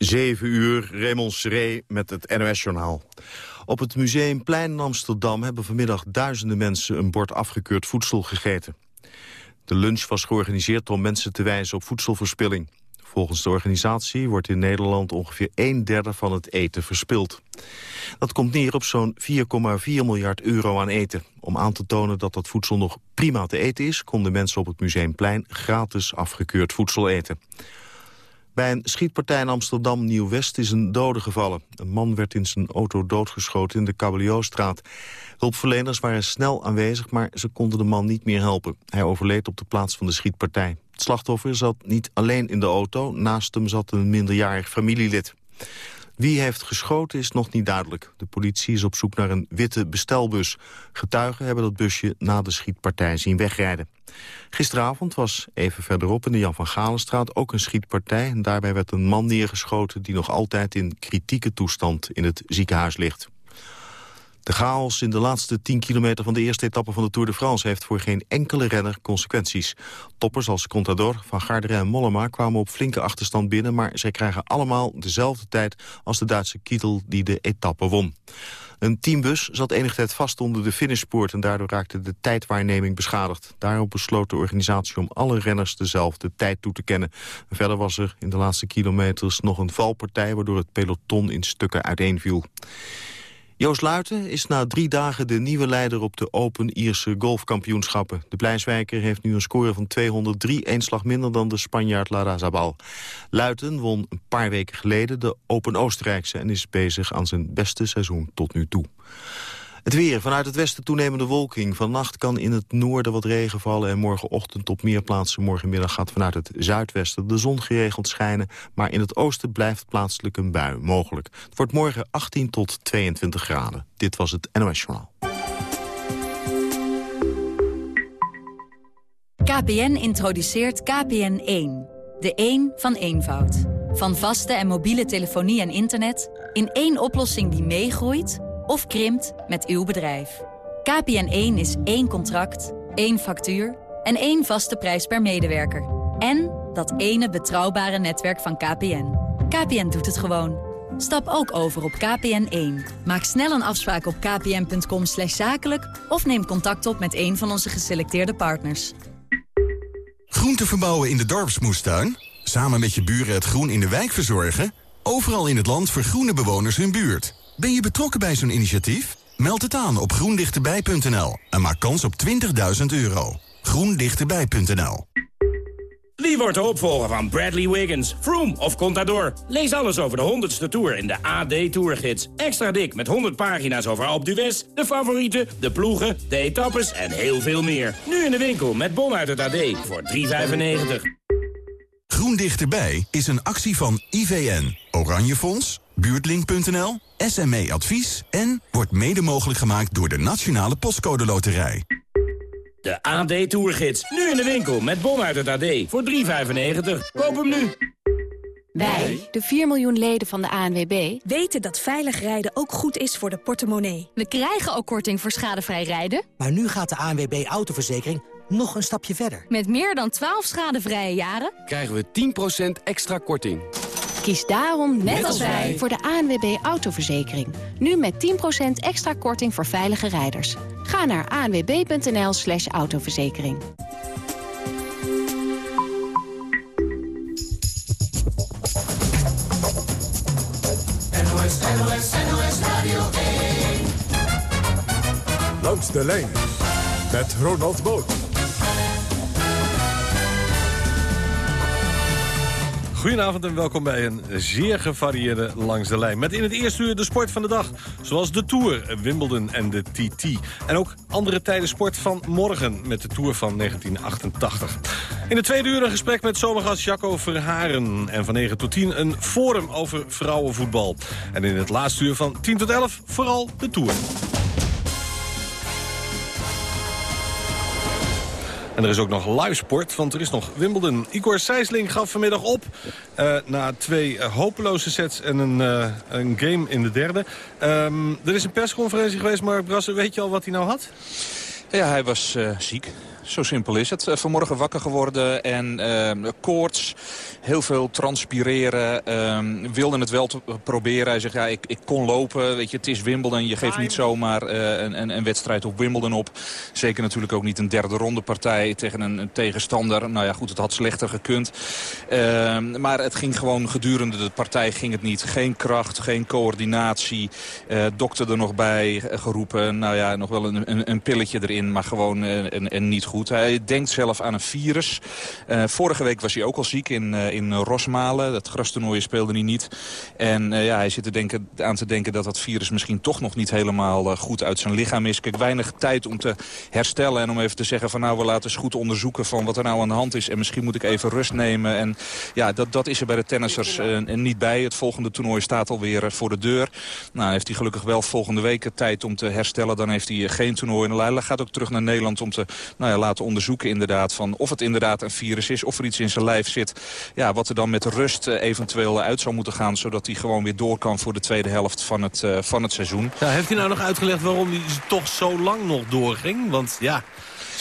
7 uur, Raymond Seré met het NOS-journaal. Op het Museumplein in Amsterdam hebben vanmiddag duizenden mensen een bord afgekeurd voedsel gegeten. De lunch was georganiseerd om mensen te wijzen op voedselverspilling. Volgens de organisatie wordt in Nederland ongeveer een derde van het eten verspild. Dat komt neer op zo'n 4,4 miljard euro aan eten. Om aan te tonen dat dat voedsel nog prima te eten is... konden mensen op het Museumplein gratis afgekeurd voedsel eten. Bij een schietpartij in Amsterdam Nieuw-West is een dode gevallen. Een man werd in zijn auto doodgeschoten in de Caballiostraat. Hulpverleners waren snel aanwezig, maar ze konden de man niet meer helpen. Hij overleed op de plaats van de schietpartij. Het slachtoffer zat niet alleen in de auto. Naast hem zat een minderjarig familielid. Wie heeft geschoten is nog niet duidelijk. De politie is op zoek naar een witte bestelbus. Getuigen hebben dat busje na de schietpartij zien wegrijden. Gisteravond was even verderop in de Jan van Galenstraat ook een schietpartij. En daarbij werd een man neergeschoten die nog altijd in kritieke toestand in het ziekenhuis ligt. De chaos in de laatste 10 kilometer van de eerste etappe van de Tour de France... heeft voor geen enkele renner consequenties. Toppers als Contador, Van Garderen en Mollema kwamen op flinke achterstand binnen... maar zij krijgen allemaal dezelfde tijd als de Duitse Kittel die de etappe won. Een teambus zat enige tijd vast onder de finishpoort... en daardoor raakte de tijdwaarneming beschadigd. Daarop besloot de organisatie om alle renners dezelfde tijd toe te kennen. verder was er in de laatste kilometers nog een valpartij... waardoor het peloton in stukken uiteenviel. Joost Luiten is na drie dagen de nieuwe leider op de Open Ierse golfkampioenschappen. De Blijswijker heeft nu een score van 203, één slag minder dan de Spanjaard Lara Zabal. Luiten won een paar weken geleden de Open Oostenrijkse en is bezig aan zijn beste seizoen tot nu toe. Het weer. Vanuit het westen toenemende wolking. Vannacht kan in het noorden wat regen vallen... en morgenochtend op meer plaatsen morgenmiddag gaat vanuit het zuidwesten de zon geregeld schijnen. Maar in het oosten blijft plaatselijk een bui mogelijk. Het wordt morgen 18 tot 22 graden. Dit was het NOS Journaal. KPN introduceert KPN1. De 1 van eenvoud. Van vaste en mobiele telefonie en internet... in één oplossing die meegroeit of krimpt met uw bedrijf. KPN1 is één contract, één factuur en één vaste prijs per medewerker. En dat ene betrouwbare netwerk van KPN. KPN doet het gewoon. Stap ook over op KPN1. Maak snel een afspraak op kpn.com zakelijk... of neem contact op met een van onze geselecteerde partners. Groente verbouwen in de dorpsmoestuin? Samen met je buren het groen in de wijk verzorgen? Overal in het land vergroenen bewoners hun buurt. Ben je betrokken bij zo'n initiatief? Meld het aan op groendichterbij.nl en maak kans op 20.000 euro. groendichterbij.nl Wie wordt de opvolger van Bradley Wiggins, Froome of Contador? Lees alles over de 100ste Tour in de AD Tourgids. Extra dik met 100 pagina's over Alpe d'Huez, de favorieten, de ploegen, de etappes en heel veel meer. Nu in de winkel met bon uit het AD voor 3,95. Groen Dichterbij is een actie van IVN, Oranje Fonds, Buurtlink.nl, SME Advies... en wordt mede mogelijk gemaakt door de Nationale Postcode Loterij. De AD Tourgids, nu in de winkel met bon uit het AD voor 3,95. Koop hem nu. Wij, de 4 miljoen leden van de ANWB... weten dat veilig rijden ook goed is voor de portemonnee. We krijgen ook korting voor schadevrij rijden. Maar nu gaat de ANWB Autoverzekering nog een stapje verder. Met meer dan 12 schadevrije jaren... krijgen we 10% extra korting. Kies daarom, net als wij, voor de ANWB Autoverzekering. Nu met 10% extra korting voor veilige rijders. Ga naar anwb.nl slash autoverzekering. NOS, NOS, NOS Radio 1. Langs de lijn met Ronald Boot. Goedenavond en welkom bij een zeer gevarieerde Langs de Lijn. Met in het eerste uur de sport van de dag. Zoals de Tour, Wimbledon en de TT. En ook andere tijden sport van morgen met de Tour van 1988. In de tweede uur een gesprek met zomergast Jacco Verharen. En van 9 tot 10 een forum over vrouwenvoetbal. En in het laatste uur van 10 tot 11 vooral de Tour. En er is ook nog live sport, want er is nog Wimbledon. Igor Sijsling gaf vanmiddag op uh, na twee uh, hopeloze sets en een, uh, een game in de derde. Um, er is een persconferentie geweest, Mark Brassen. Weet je al wat hij nou had? Ja, hij was ziek. Zo simpel is het. vanmorgen wakker geworden en koorts, heel veel transpireren. wilde het wel te proberen. Hij zegt, ja, ik, ik kon lopen. Weet je, het is Wimbledon. Je geeft niet zomaar een, een, een, wedstrijd op Wimbledon op. Zeker natuurlijk ook niet een derde ronde partij tegen een, een tegenstander. Nou ja, goed, het had slechter gekund. maar het ging gewoon gedurende de partij ging het niet. Geen kracht, geen coördinatie. Uh, dokter er nog bij geroepen. Nou ja, nog wel een, een, een pilletje erin, maar gewoon uh, en, niet goed. Hij denkt zelf aan een virus. Uh, vorige week was hij ook al ziek in, in Rosmalen. Dat grastoernooi speelde hij niet. En ja, hij zit denken, aan te denken dat dat virus misschien toch nog niet helemaal goed uit zijn lichaam is. Kijk, weinig tijd om te herstellen en om even te zeggen van nou, we laten eens goed onderzoeken van wat er nou aan de hand is. En misschien moet ik even rust nemen. En ja, dat, dat is er bij de tennissers niet bij. Het volgende toernooi staat alweer voor de deur. Nou, heeft hij gelukkig wel volgende week tijd om te herstellen. Dan heeft hij geen toernooi. En Leila gaat ook terug naar Nederland om te nou ja, laten onderzoeken inderdaad van of het inderdaad een virus is. Of er iets in zijn lijf zit. Ja, wat er dan met rust eventueel uit zou moeten gaan. Zodat hij gewoon weer door kan voor de tweede helft van het, van het seizoen. Ja, heeft hij nou nog uitgelegd waarom hij toch zo lang nog doorging? Want ja,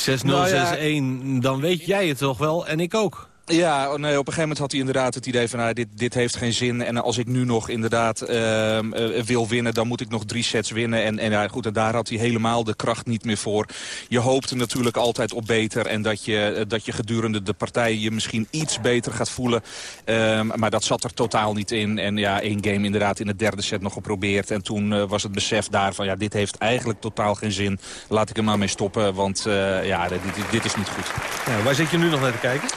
6-0, nou 6-1, dan weet jij het toch wel en ik ook. Ja, oh, nee, op een gegeven moment had hij inderdaad het idee van... Nou, dit, dit heeft geen zin en als ik nu nog inderdaad uh, wil winnen... dan moet ik nog drie sets winnen. En, en, ja, goed, en daar had hij helemaal de kracht niet meer voor. Je hoopte natuurlijk altijd op beter... en dat je, eh, dat je gedurende de partij je misschien iets beter gaat voelen. Uh, maar dat zat er totaal niet in. En ja, één game inderdaad in de derde set nog geprobeerd. En toen uh, was het besef daarvan... ja, dit heeft eigenlijk totaal geen zin. Laat ik er maar mee stoppen, want ja, dit, dit, dit, is niet goed. Ja, waar zit je nu nog naar te kijken?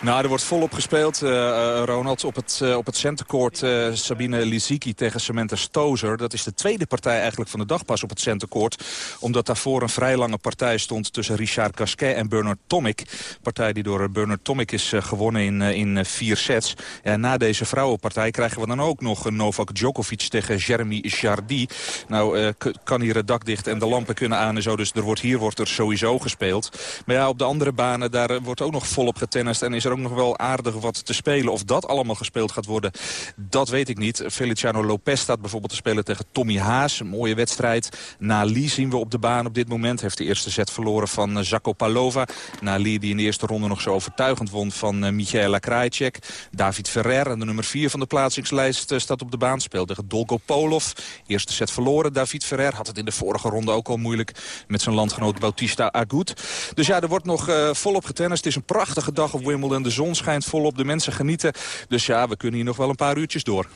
Nou, er wordt volop gespeeld, uh, Ronald. Op het, uh, op het centercourt Sabine Lisicki tegen Samantha Stozer. Dat is de tweede partij eigenlijk van de dag pas op het centercourt. Omdat daarvoor een vrij lange partij stond tussen Richard Gasquet en Bernard Tomic. Partij die door Bernard Tomic is gewonnen in, in vier sets. Ja, na deze vrouwenpartij krijgen we dan ook nog Novak Djokovic tegen Jeremy Jardy. Nou, kan hier het dak dicht en de lampen kunnen aan en zo. Dus er wordt, hier wordt er sowieso gespeeld. Maar ja, op de andere banen, daar wordt ook nog volop getennist. En is er ook nog wel aardig wat te spelen. Of dat allemaal gespeeld gaat worden, dat weet ik niet. Feliciano Lopez staat bijvoorbeeld te spelen tegen Tommy Haas. Een mooie wedstrijd. Nali zien we op de baan op dit moment. Heeft de eerste set verloren van Zako Palova. Nali die in de eerste ronde nog zo overtuigend won van uh, Michaela Krajcek. David Ferrer, de nummer 4 van de plaatsingslijst, uh, staat op de baan. Speelt tegen Dolko Polov. Eerste set verloren. David Ferrer had het in de vorige ronde ook al moeilijk met zijn landgenoot Bautista Agut. Dus ja, er wordt nog volop getennist. Het is een prachtige dag op Wimbledon. De zon schijnt volop, de mensen genieten. Dus ja, we kunnen hier nog wel een paar uurtjes door.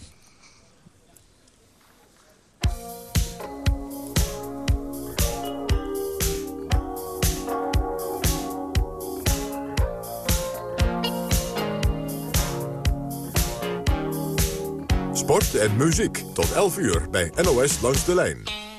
Sport en muziek tot 11 uur bij NOS Langs de Lijn.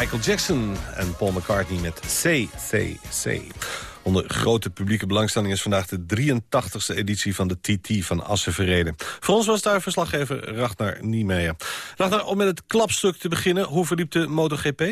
Michael Jackson en Paul McCartney met CCC. Onder grote publieke belangstelling is vandaag de 83e editie van de TT van Assen verreden. Voor ons was daar verslaggever Ragnar Niemeyer. Ragnar, om met het klapstuk te beginnen, hoe verliep de MotoGP?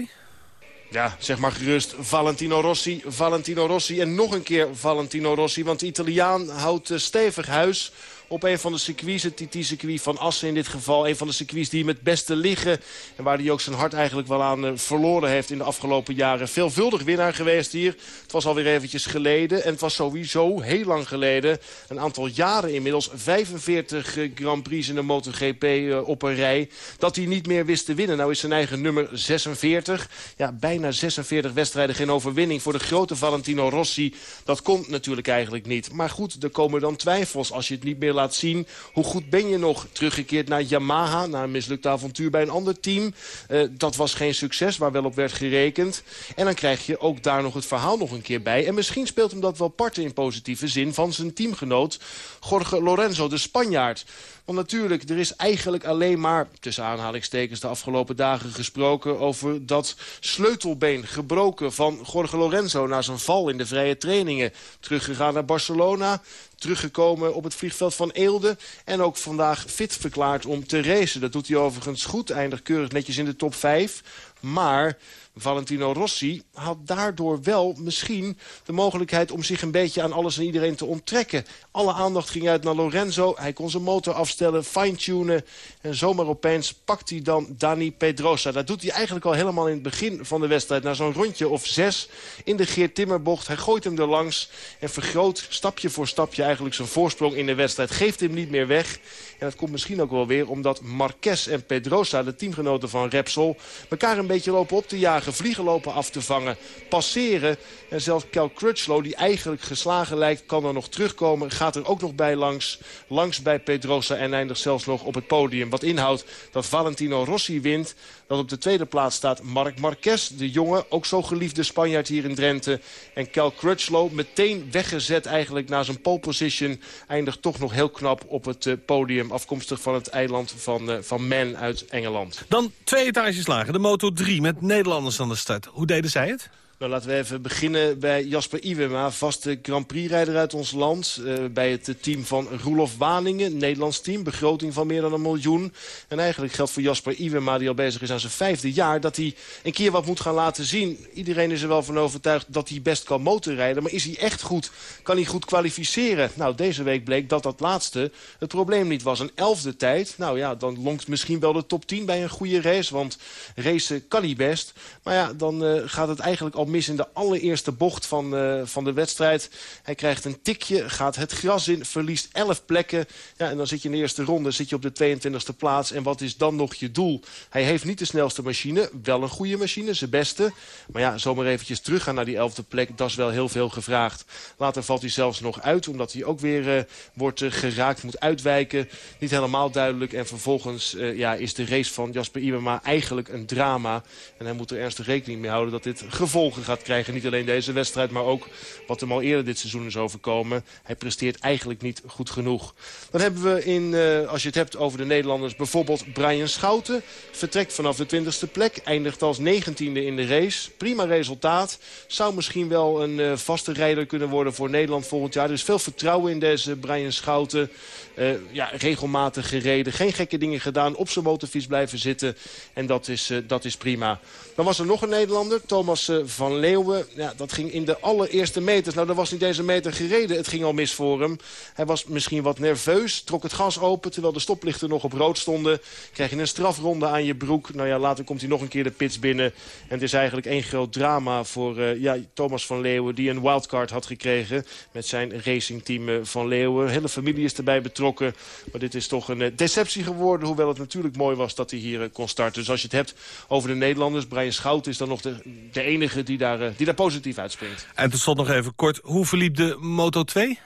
Ja, zeg maar gerust Valentino Rossi, Valentino Rossi en nog een keer Valentino Rossi. Want de Italiaan houdt eh, stevig huis op een van de circuits. Het TT-circuit van Assen in dit geval. Een van de circuits die hem het beste liggen. En waar hij ook zijn hart eigenlijk wel aan eh, verloren heeft in de afgelopen jaren. Veelvuldig winnaar geweest hier. Het was alweer eventjes geleden. En het was sowieso heel lang geleden. Een aantal jaren inmiddels. 45 eh, Grand Prix in de MotoGP uh, op een rij. Dat hij niet meer wist te winnen. Nou is zijn eigen nummer 46. Ja, bijna 46 wedstrijden geen overwinning voor de grote Valentino Rossi. Dat komt natuurlijk eigenlijk niet. Maar goed, er komen dan twijfels als je het niet meer laat zien. Hoe goed ben je nog teruggekeerd naar Yamaha, na een mislukt avontuur bij een ander team. Uh, dat was geen succes, waar wel op werd gerekend. En dan krijg je ook daar nog het verhaal nog een keer bij. En misschien speelt hem dat wel parten in positieve zin van zijn teamgenoot Jorge Lorenzo, de Spanjaard. Want natuurlijk, er is eigenlijk alleen maar, tussen aanhalingstekens de afgelopen dagen gesproken... over dat sleutelbeen gebroken van Jorge Lorenzo... na zijn val in de vrije trainingen. Teruggegaan naar Barcelona, teruggekomen op het vliegveld van Eelde... en ook vandaag fit verklaard om te racen. Dat doet hij overigens goed, eindigt keurig netjes in de top 5. Maar Valentino Rossi had daardoor wel misschien de mogelijkheid... om zich een beetje aan alles en iedereen te onttrekken. Alle aandacht ging uit naar Lorenzo. Hij kon zijn motor afstellen, fine-tunen. En zomaar opeens pakt hij dan Dani Pedrosa. Dat doet hij eigenlijk al helemaal in het begin van de wedstrijd. Na zo'n rondje of zes in de Geert Timmerbocht. Hij gooit hem er langs en vergroot stapje voor stapje eigenlijk zijn voorsprong in de wedstrijd. Geeft hem niet meer weg. En dat komt misschien ook wel weer omdat Marquez en Pedrosa, de teamgenoten van Repsol... elkaar een beetje lopen op te jagen, vliegen lopen af te vangen, passeren. En zelfs Cal Crutchlow, die eigenlijk geslagen lijkt, kan er nog terugkomen. Gaat er ook nog bij langs, langs bij Pedrosa en eindigt zelfs nog op het podium. Wat inhoudt dat Valentino Rossi wint. Dat op de tweede plaats staat Marc Marquez, de jonge, ook zo geliefde Spanjaard hier in Drenthe. En Cal Crutchlow meteen weggezet eigenlijk naar zijn pole position. Eindigt toch nog heel knap op het uh, podium, afkomstig van het eiland van, uh, van Man uit Engeland. Dan twee etages lager, de Moto 3 met Nederlanders aan de start. Hoe deden zij het? Nou, laten we even beginnen bij Jasper Iwema, vaste Grand Prix-rijder uit ons land. Uh, bij het team van Roelof Waningen, Nederlands team. Begroting van meer dan een miljoen. En eigenlijk geldt voor Jasper Iwema, die al bezig is aan zijn vijfde jaar... dat hij een keer wat moet gaan laten zien. Iedereen is er wel van overtuigd dat hij best kan motorrijden. Maar is hij echt goed? Kan hij goed kwalificeren? Nou, deze week bleek dat dat laatste het probleem niet was. Een elfde tijd, nou ja, dan lonkt misschien wel de top 10 bij een goede race. Want racen kan hij best. Maar ja, dan uh, gaat het eigenlijk al mis in de allereerste bocht van, uh, van de wedstrijd. Hij krijgt een tikje, gaat het gras in, verliest 11 plekken. Ja, en dan zit je in de eerste ronde zit je op de 22e plaats. En wat is dan nog je doel? Hij heeft niet de snelste machine, wel een goede machine, zijn beste. Maar ja, zomaar eventjes teruggaan naar die 11e plek, dat is wel heel veel gevraagd. Later valt hij zelfs nog uit, omdat hij ook weer uh, wordt uh, geraakt, moet uitwijken. Niet helemaal duidelijk. En vervolgens ja, is de race van Jasper Iwema eigenlijk een drama. En hij moet er ernstig rekening mee houden dat dit gevolgen gaat krijgen. Niet alleen deze wedstrijd, maar ook wat hem al eerder dit seizoen is overkomen. Hij presteert eigenlijk niet goed genoeg. Dan hebben we, in, uh, als je het hebt over de Nederlanders, bijvoorbeeld Brian Schouten. Vertrekt vanaf de 20ste plek, eindigt als 19e in de race. Prima resultaat. Zou misschien wel een uh, vaste rijder kunnen worden voor Nederland volgend jaar. Is veel vertrouwen in deze Brian Schouten. Uh, ja, regelmatig gereden, geen gekke dingen gedaan, op zijn motorfiets blijven zitten. En dat is, dat is prima. Dan was er nog een Nederlander, Thomas van Leeuwen. Ja, dat ging in de allereerste meters. Nou, er was niet deze meter gereden. Het ging al mis voor hem. Hij was misschien wat nerveus. Trok het gas open terwijl de stoplichten nog op rood stonden. Krijg je een strafronde aan je broek. Nou ja, later komt hij nog een keer de pits binnen. En het is eigenlijk één groot drama voor uh, ja, Thomas van Leeuwen... die een wildcard had gekregen met zijn racingteam uh, van Leeuwen. Hele familie is erbij betrokken. Maar dit is toch een uh, deceptie geworden. Hoewel het natuurlijk mooi was dat hij hier kon starten. Dus als je het hebt over de Nederlanders... Brian Schout is dan nog de, de enige die daar, die daar positief uitspringt. En tot slot nog even kort, hoe verliep de Moto 2?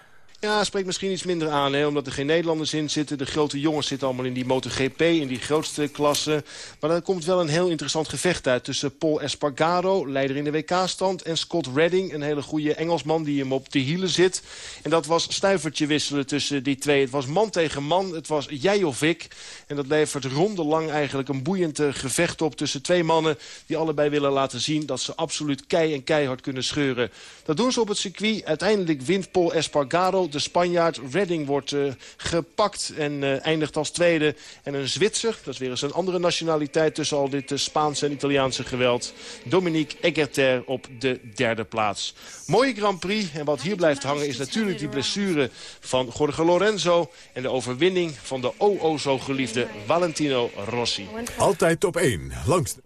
Ja, spreekt misschien iets minder aan, hè, omdat er geen Nederlanders in zitten. De grote jongens zitten allemaal in die MotoGP, in die grootste klasse. Maar er komt wel een heel interessant gevecht uit tussen Paul Espargaro, leider in de WK-stand... en Scott Redding, een hele goede Engelsman die hem op de hielen zit. En dat was stuivertje wisselen tussen die twee. Het was man tegen man, het was jij of ik. En dat levert rondelang eigenlijk een boeiend eh, gevecht op tussen twee mannen... die allebei willen laten zien dat ze absoluut kei en keihard kunnen scheuren. Dat doen ze op het circuit. Uiteindelijk wint Paul Espargaro de Spanjaard. Redding wordt uh, gepakt en uh, eindigt als tweede. En een Zwitser, dat is weer eens een andere nationaliteit... tussen al dit uh, Spaanse en Italiaanse geweld. Dominique Egerter op de derde plaats. Mooie Grand Prix. En wat hier blijft hangen is natuurlijk die blessure van Jorge Lorenzo... en de overwinning van de o-o zo geliefde Valentino Rossi. Altijd op één, langs...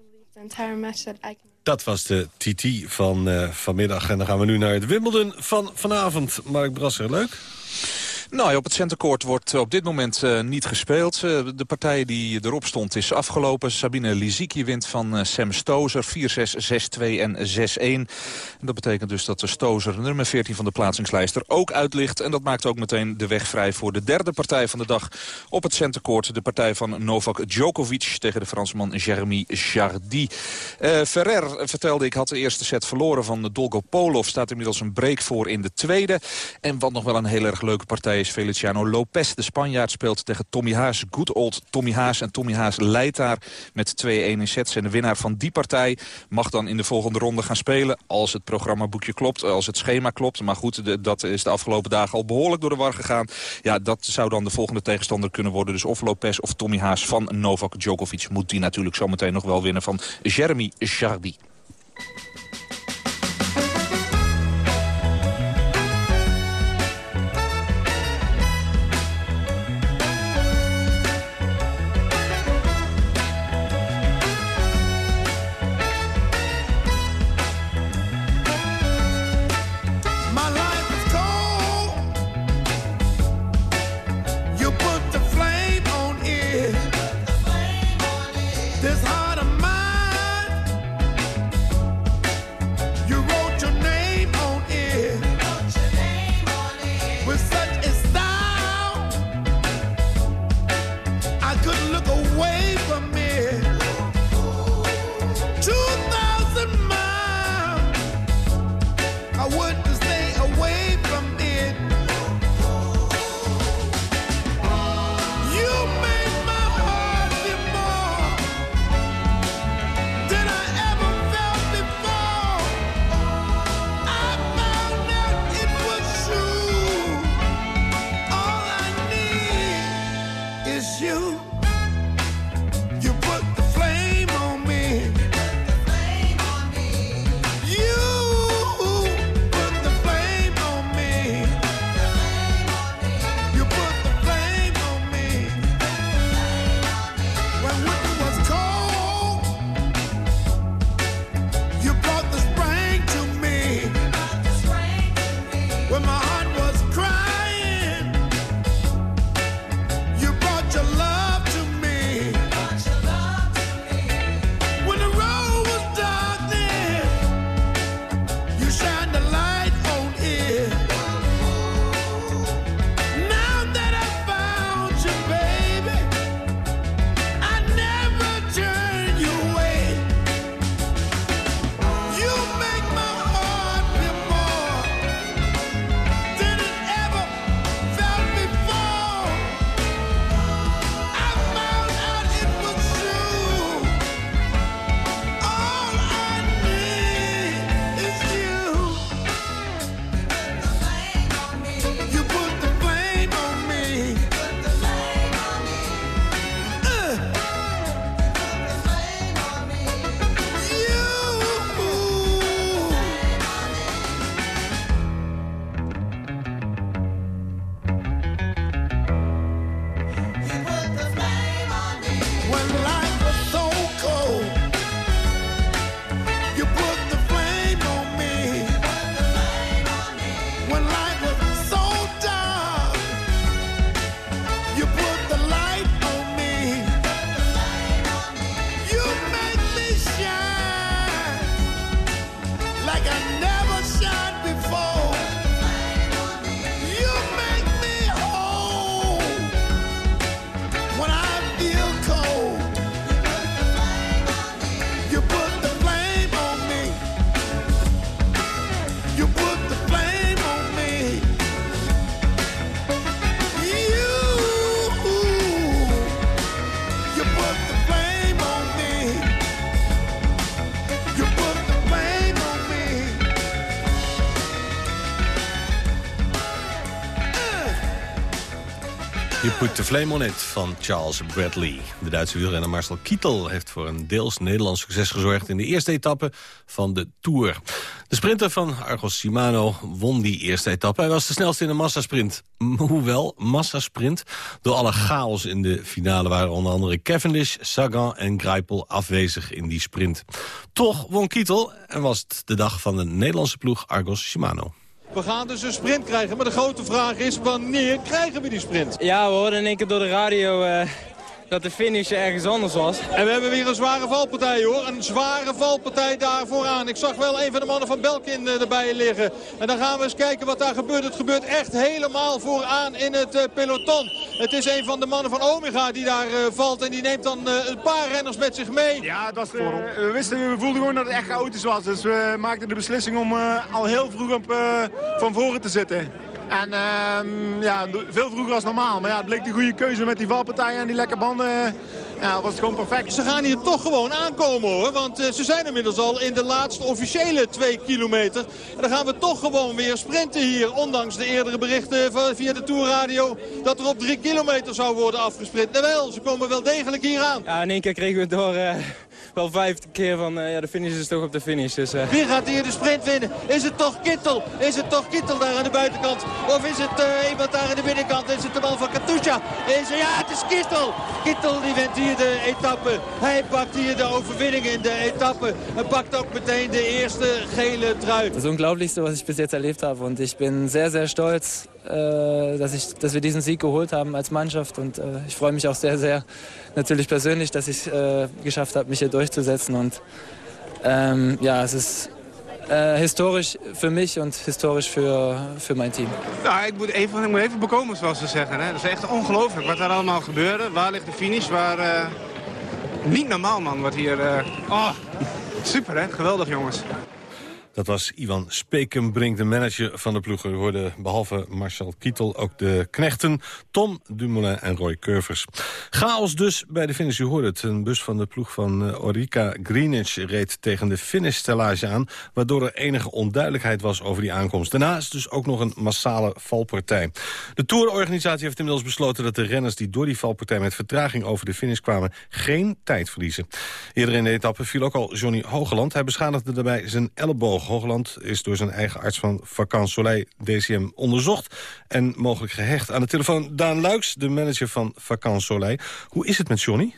Dat was de TT van uh, vanmiddag. En dan gaan we nu naar het Wimbledon van vanavond. Mark Brasser, leuk? Nou op het centercourt wordt op dit moment uh, niet gespeeld. Uh, de partij die erop stond is afgelopen. Sabine Lisicki wint van uh, Sam Stozer. 4-6, 6-2 en 6-1. Dat betekent dus dat de Stozer, nummer 14 van de plaatsingslijster, ook uitlicht. En dat maakt ook meteen de weg vrij voor de derde partij van de dag op het centercourt. De partij van Novak Djokovic tegen de Fransman Jeremy Jardy. Ferrer vertelde ik had de eerste set verloren van Dolgopolov. Staat inmiddels een break voor in de tweede. En wat nog wel een heel erg leuke partij Feliciano Lopez. De Spanjaard speelt tegen Tommy Haas. Good old Tommy Haas. En Tommy Haas leidt daar met 2-1 in sets. En de winnaar van die partij mag dan in de volgende ronde gaan spelen. Als het programmaboekje klopt, als het schema klopt. Maar goed, dat is de afgelopen dagen al behoorlijk door de war gegaan. Ja, dat zou dan de volgende tegenstander kunnen worden. Dus of Lopez of Tommy Haas van Novak Djokovic moet die natuurlijk zometeen nog wel winnen van Jeremy Jardy. I would flame van Charles Bradley. De Duitse wielrenner Marcel Kittel heeft voor een deels Nederlands succes gezorgd... in de eerste etappe van de Tour. De sprinter van Argos Shimano won die eerste etappe. Hij was de snelste in de massasprint. Hoewel, massasprint. Door alle chaos in de finale waren onder andere Cavendish, Sagan en Greipel afwezig in die sprint. Toch won Kittel en was het de dag van de Nederlandse ploeg Argos Shimano. We gaan dus een sprint krijgen, maar de grote vraag is wanneer krijgen we die sprint? Ja, we hoorden in één keer door de radio uh, dat de finish ergens anders was. En we hebben weer een zware valpartij hoor. Een zware valpartij daar vooraan. Ik zag wel een van de mannen van Belkin uh, erbij liggen. En dan gaan we eens kijken wat daar gebeurt. Het gebeurt echt helemaal vooraan in het uh, peloton. Het is een van de mannen van Omega die daar valt. En die neemt dan een paar renners met zich mee. Ja, dat was, we wisten, we voelden gewoon dat het echt chaotisch was. Dus we maakten de beslissing om al heel vroeg op, van voren te zitten. En uh, ja, veel vroeger als normaal. Maar ja, het bleek de goede keuze met die valpartijen en die lekke banden. Ja, was het gewoon perfect. Ze gaan hier toch gewoon aankomen hoor. Want uh, ze zijn inmiddels al in de laatste officiële twee kilometer. En dan gaan we toch gewoon weer sprinten hier. Ondanks de eerdere berichten van, via de Tourradio. Dat er op drie kilometer zou worden afgesprint. Jawel, ze komen wel degelijk hier aan. Ja, in één keer kregen we het door... Uh wel vijfde keer van uh, ja, de finish is toch op de finish. Dus, uh... Wie gaat hier de sprint winnen? Is het toch Kittel? Is het toch Kittel daar aan de buitenkant? Of is het uh, iemand daar aan de binnenkant? Is het de man van Katusha? Is, ja, het is Kittel. Kittel die wint hier de etappe. Hij pakt hier de overwinning in de etappe. En pakt ook meteen de eerste gele trui. Das Unglaublichste, was ich bis jetzt erlebt habe. Und ich bin sehr, sehr stolz, dass, ich, dass wir diesen Sieg geholt haben als Mannschaft. Und äh, ich freue mich auch sehr, sehr natürlich persönlich, dass ich äh, geschafft habe, mich hier durchzusetzen. Und ähm, ja, es ist äh, historisch für mich und historisch für, für mijn team. Nou, ik moet even, ik moet even bekomen, zoals ze zeggen. Hè. Dat is echt ongelooflijk wat er allemaal gebeurde. Waar ligt de finish? Waar, uh, niet normaal, man, wat hier... Uh, oh, super, hè? Geweldig, jongens. Dat was Ivan Spekenbrink, de manager van de ploeg. We hoorden behalve Marcel Kietel ook de knechten Tom Dumoulin en Roy Curvers. Chaos dus bij de finish. U hoorde het. Een bus van de ploeg van uh, Orica Greenwich reed tegen de finishstellage aan... waardoor er enige onduidelijkheid was over die aankomst. Daarnaast dus ook nog een massale valpartij. De tourorganisatie heeft inmiddels besloten dat de renners... die door die valpartij met vertraging over de finish kwamen... geen tijd verliezen. Eerder in de etappe viel ook al Johnny Hogeland. Hij beschadigde daarbij zijn elleboog. Hoogland is door zijn eigen arts van Vakant Soleil DCM onderzocht... en mogelijk gehecht. Aan de telefoon Daan Luiks, de manager van Vakant Soleil. Hoe is het met Johnny?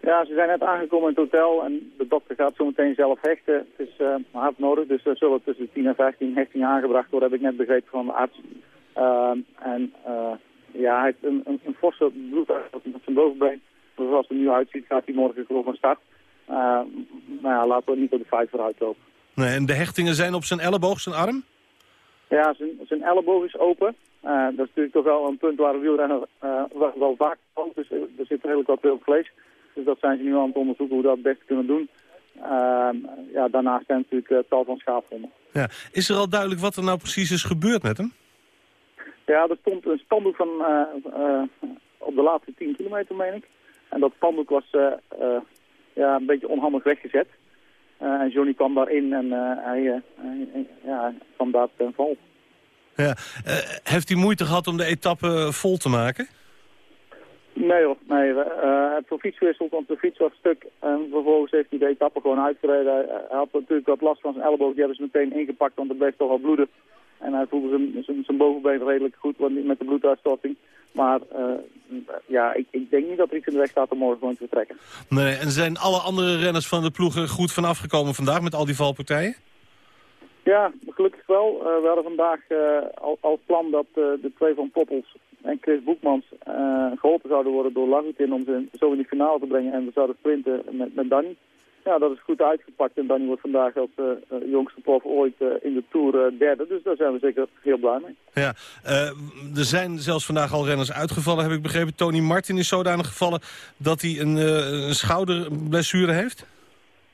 Ja, ze zijn net aangekomen in het hotel en de dokter gaat zo meteen zelf hechten. Het is uh, hard nodig, dus er zullen tussen 10 en 15 hechtingen aangebracht worden, heb ik net begrepen van de arts. Uh, en uh, ja, hij heeft een, een, forse bloeduitstoot met zijn bovenbeen. Zoals het er nu uitziet, gaat hij morgen gewoon van start. Maar ja, laten we niet op de feit vooruit lopen. Nee, en de hechtingen zijn op zijn elleboog, zijn arm? Ja, zijn, zijn elleboog is open. Uh, dat is natuurlijk toch wel een punt waar de wielrenner uh, wel vaak valt. Dus er zit redelijk wat veel vlees. Dus dat zijn ze nu aan het onderzoeken hoe dat het beste kunnen doen. Uh, ja, daarnaast zijn natuurlijk uh, tal van schaafwonden. Ja. Is er al duidelijk wat er nou precies is gebeurd met hem? Ja, er stond een spandoek van, op de laatste 10 kilometer, meen ik. En dat spandoek was ja, een beetje onhandig weggezet. Uh, en Johnny kwam daarin en uh, hij, hij, ja, kwam daar ten val. Ja. heeft hij moeite gehad om de etappe vol te maken? Nee hoor, nee. Uh, het voor fiets gewisseld, want de fiets was stuk. En vervolgens heeft hij de etappe gewoon uitgereden. Hij, hij had natuurlijk wat last van zijn elleboog, die hebben ze meteen ingepakt, want het bleef toch al bloeden. En hij voelde zijn, zijn, zijn bovenbeen redelijk goed met de bloeduitstorting. Maar uh, ja, ik, ik, denk niet dat er iets in de weg staat om morgen gewoon te vertrekken. Nee, en zijn alle andere renners van de ploegen goed van afgekomen vandaag met al die valpartijen? Ja, gelukkig wel. Uh, we hadden vandaag uh, al, al plan dat de twee van Poppels en Chris Boekmans geholpen zouden worden door Lagutin om ze zo in de finale te brengen. En we zouden sprinten met, met Danny. Ja, dat is goed uitgepakt en Danny wordt vandaag als uh, jongste prof ooit uh, in de Tour derde. Dus daar zijn we zeker heel blij mee. Ja, er zijn zelfs vandaag al renners uitgevallen, heb ik begrepen. Tony Martin is zodanig gevallen dat hij een, een schouderblessure heeft?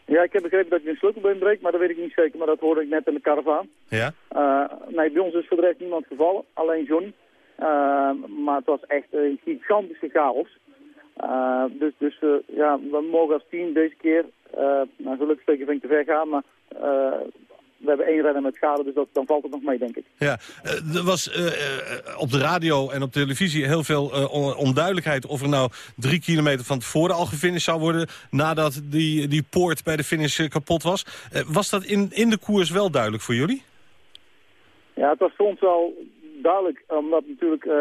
Ja, ik heb begrepen dat hij een sleutelbeen breekt, maar dat weet ik niet zeker. Maar dat hoorde ik net in de caravaan. Ja? nee, bij ons is voor de rest niemand gevallen, alleen Johnny. maar het was echt een gigantische chaos. Dus dus ja, we mogen als team deze keer, nou gelukkig vind ik te ver gaan, maar we hebben één renner met schade, dus dat, dan valt het nog mee, denk ik. Ja, uh, er was uh, op de radio en op televisie heel veel onduidelijkheid... of er nou drie kilometer van tevoren al gefinished zou worden... nadat die, die poort bij de finish kapot was. was dat in, in de koers wel duidelijk voor jullie? Ja, het was ons wel duidelijk, omdat natuurlijk uh,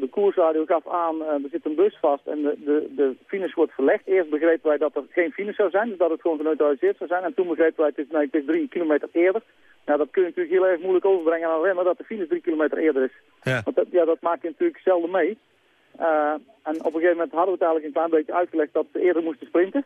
de koersradio gaf aan, uh, er zit een bus vast en de, de, de finish wordt verlegd. Eerst begrepen wij dat er geen finish zou zijn, dus dat het gewoon geneutraliseerd zou zijn. En toen begrepen wij, het is, nee, het is drie kilometer eerder. Nou, dat kun je natuurlijk heel erg moeilijk overbrengen aan renner, dat de finish drie kilometer eerder is. Ja. Want dat, ja, dat maak je natuurlijk zelden mee. Uh, en op een gegeven moment hadden we het eigenlijk een klein beetje uitgelegd dat ze eerder moesten sprinten.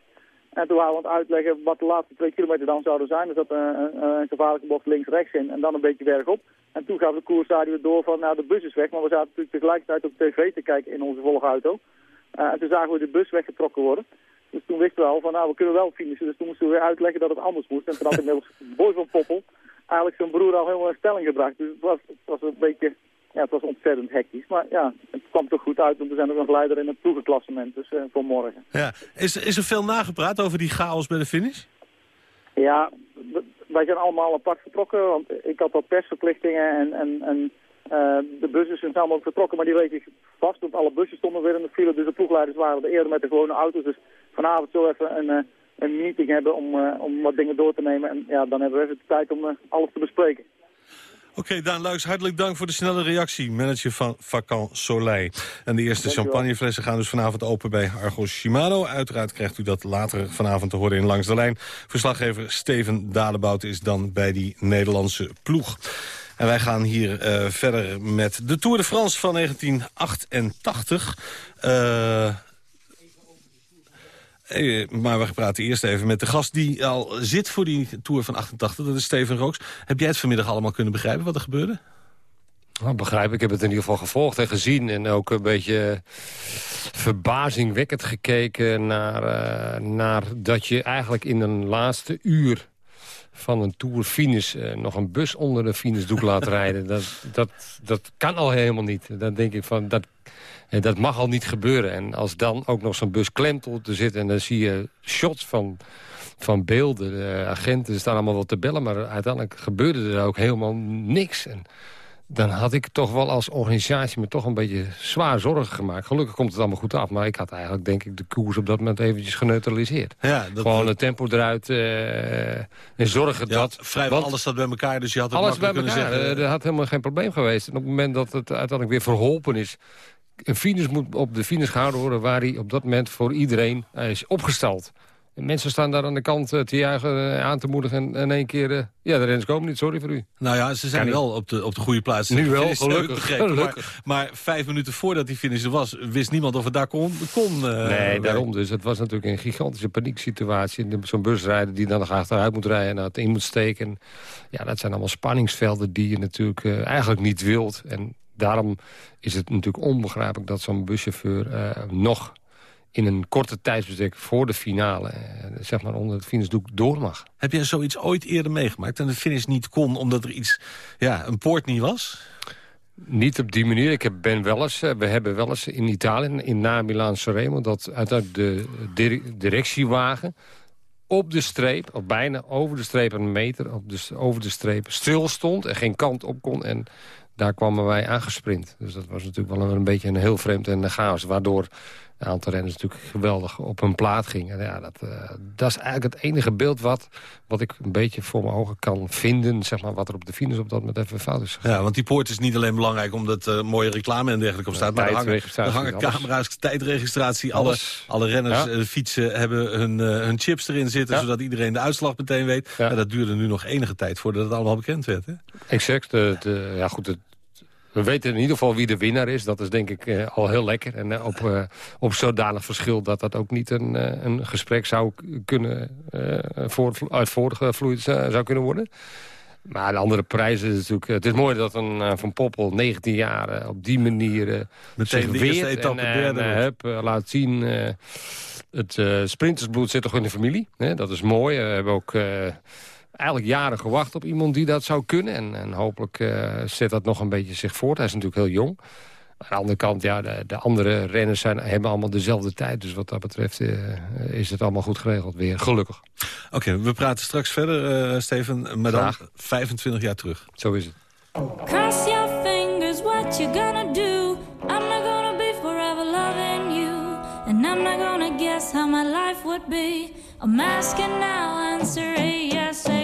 En toen waren we aan het uitleggen wat de laatste twee kilometer dan zouden zijn. Er zat een, een, gevaarlijke bocht links-rechts in en dan een beetje bergop. En toen gaf de koersradio door van, nou de bus is weg. Maar we zaten natuurlijk tegelijkertijd op tv te kijken in onze volgauto. Uh, en toen zagen we de bus weggetrokken worden. Dus toen wisten we al van, nou we kunnen wel finishen. Dus toen moesten we weer uitleggen dat het anders moest. En toen had inmiddels Boy van Poppel eigenlijk zijn broer al helemaal in stelling gebracht. Dus het was, het was een beetje, ja het was ontzettend hectisch. Maar ja, het kwam toch goed uit, want we zijn ook nog leider in het ploegenklassement. Dus uh, voor morgen. Ja. Is, is er veel nagepraat over die chaos bij de finish? Ja, wij zijn allemaal apart vertrokken, want ik had wat persverplichtingen en, en, en uh, de bussen zijn allemaal vertrokken, maar die reed ik vast, want alle bussen stonden weer in de file, dus de ploegleiders waren er eerder met de gewone auto's. Dus vanavond zullen we even een, uh, een meeting hebben om, uh, om wat dingen door te nemen en ja, dan hebben we even de tijd om alles te bespreken. Oké, okay, Daan Luiks, hartelijk dank voor de snelle reactie. Manager van Vacant Soleil. En de eerste champagneflessen gaan dus vanavond open bij Argos Shimano. Uiteraard krijgt u dat later vanavond te horen in Langs de Lijn. Verslaggever Steven Dadebout is dan bij die Nederlandse ploeg. En wij gaan hier uh, verder met de Tour de France van 1988. Uh, eh, maar we praten eerst even met de gast die al zit voor die Tour van 88. Dat is Steven Rooks. Heb jij het vanmiddag allemaal kunnen begrijpen wat er gebeurde? Nou, begrijp ik. heb het in ieder geval gevolgd en gezien. En ook een beetje verbazingwekkend gekeken naar, uh, naar dat je eigenlijk in een laatste uur van een Tour finish uh, nog een bus onder de finishdoek laat rijden. Dat, dat, dat kan al helemaal niet. Dan denk ik van, dat dat mag al niet gebeuren. En als dan ook nog zo'n bus klemt te zitten... en dan zie je shots van, van beelden. De agenten staan allemaal wel te bellen... maar uiteindelijk gebeurde er ook helemaal niks. En dan had ik toch wel als organisatie me toch een beetje zwaar zorgen gemaakt. Gelukkig komt het allemaal goed af. Maar ik had eigenlijk, denk ik, de koers op dat moment eventjes geneutraliseerd. Ja, dat Gewoon het tempo eruit uh, en zorgen ja, dat... Vrijwel alles staat bij elkaar, dus je had het alles bij elkaar, zeggen. Uh, er had helemaal geen probleem geweest. En op het moment dat het uiteindelijk weer verholpen is een finish moet op de finish gehouden worden... waar hij op dat moment voor iedereen is opgesteld. En mensen staan daar aan de kant eh, te juichen, eh, aan te moedigen... en in één keer, uh, ja, de renners komen niet, sorry voor u. Nou ja, ze zijn wel op de, op de goede plaats. Nu wel, gelukkig. gelukkig. Maar, maar, vijf minuten voordat die finish er was... wist niemand of het daar kon. kon nee, daarom dus. Het was natuurlijk een gigantische panieksituatie. Zo'n busrijder die dan nog achteruit moet rijden... en het in moet steken. Ja, dat zijn allemaal spanningsvelden die je natuurlijk eigenlijk niet wilt. En daarom is het natuurlijk onbegrijpelijk dat zo'n buschauffeur uh, nog in een korte tijdsbestek voor de finale, uh, zeg maar onder het finishdoek, door mag. Heb jij zoiets ooit eerder meegemaakt en de finish niet kon omdat er iets, ja, een poort niet was? Niet op die manier. Ik heb, ben wel eens, eh, we hebben wel eens in Italië, in na Milaan Sanremo, dat uiteindelijk de directiewagen op de streep, of bijna over de streep een meter op de, over de streep, stil stond en geen kant op kon. En daar kwamen wij aangesprint. Dus dat was natuurlijk wel een, beetje een heel vreemd en chaos. Waardoor een aantal renners natuurlijk geweldig op hun plaat gingen. Ja, dat, uh, dat is eigenlijk het enige beeld wat, wat ik een beetje voor mijn ogen kan vinden. Zeg maar, wat er op de finish op dat moment even fout is Ja, want die poort is niet alleen belangrijk omdat uh, mooie reclame en dergelijke op staat. maar er hangen, er hangen camera's, tijdregistratie. Alle, alle renners uh, fietsen hebben hun, hun chips erin zitten. Zodat iedereen de uitslag meteen weet. Ja. dat duurde nu nog enige tijd voordat het allemaal bekend werd. Hè? Exact. De, de, ja, goed, we weten in ieder geval wie de winnaar is. Dat is denk ik uh, al heel lekker. En uh, op, uh, op zodanig verschil dat dat ook niet een, een gesprek zou kunnen... Voor, uit voortgevloeid zou kunnen worden. Maar de andere prijzen is natuurlijk... Het is mooi dat een Van Poppel 19 jaar op die manier Meteen de eerste etappe en, derde heb, laat zien... het sprintersbloed zit toch in de familie. Hè? Dat is mooi. We hebben ook eigenlijk jaren gewacht op iemand die dat zou kunnen. En, en hopelijk uh, zet dat nog een beetje zich voort. Hij is natuurlijk heel jong. Aan de andere kant, ja, de, de andere renners zijn, hebben allemaal dezelfde tijd. Dus wat dat betreft uh, is het allemaal goed geregeld weer, gelukkig. Oké, okay, we praten straks verder, uh, Steven, maar dan 25 jaar terug. Zo is het. Cross your fingers, what you gonna do? I'm not gonna be forever loving you. And I'm not gonna guess how my life would be. I'm asking now, answer ASAP.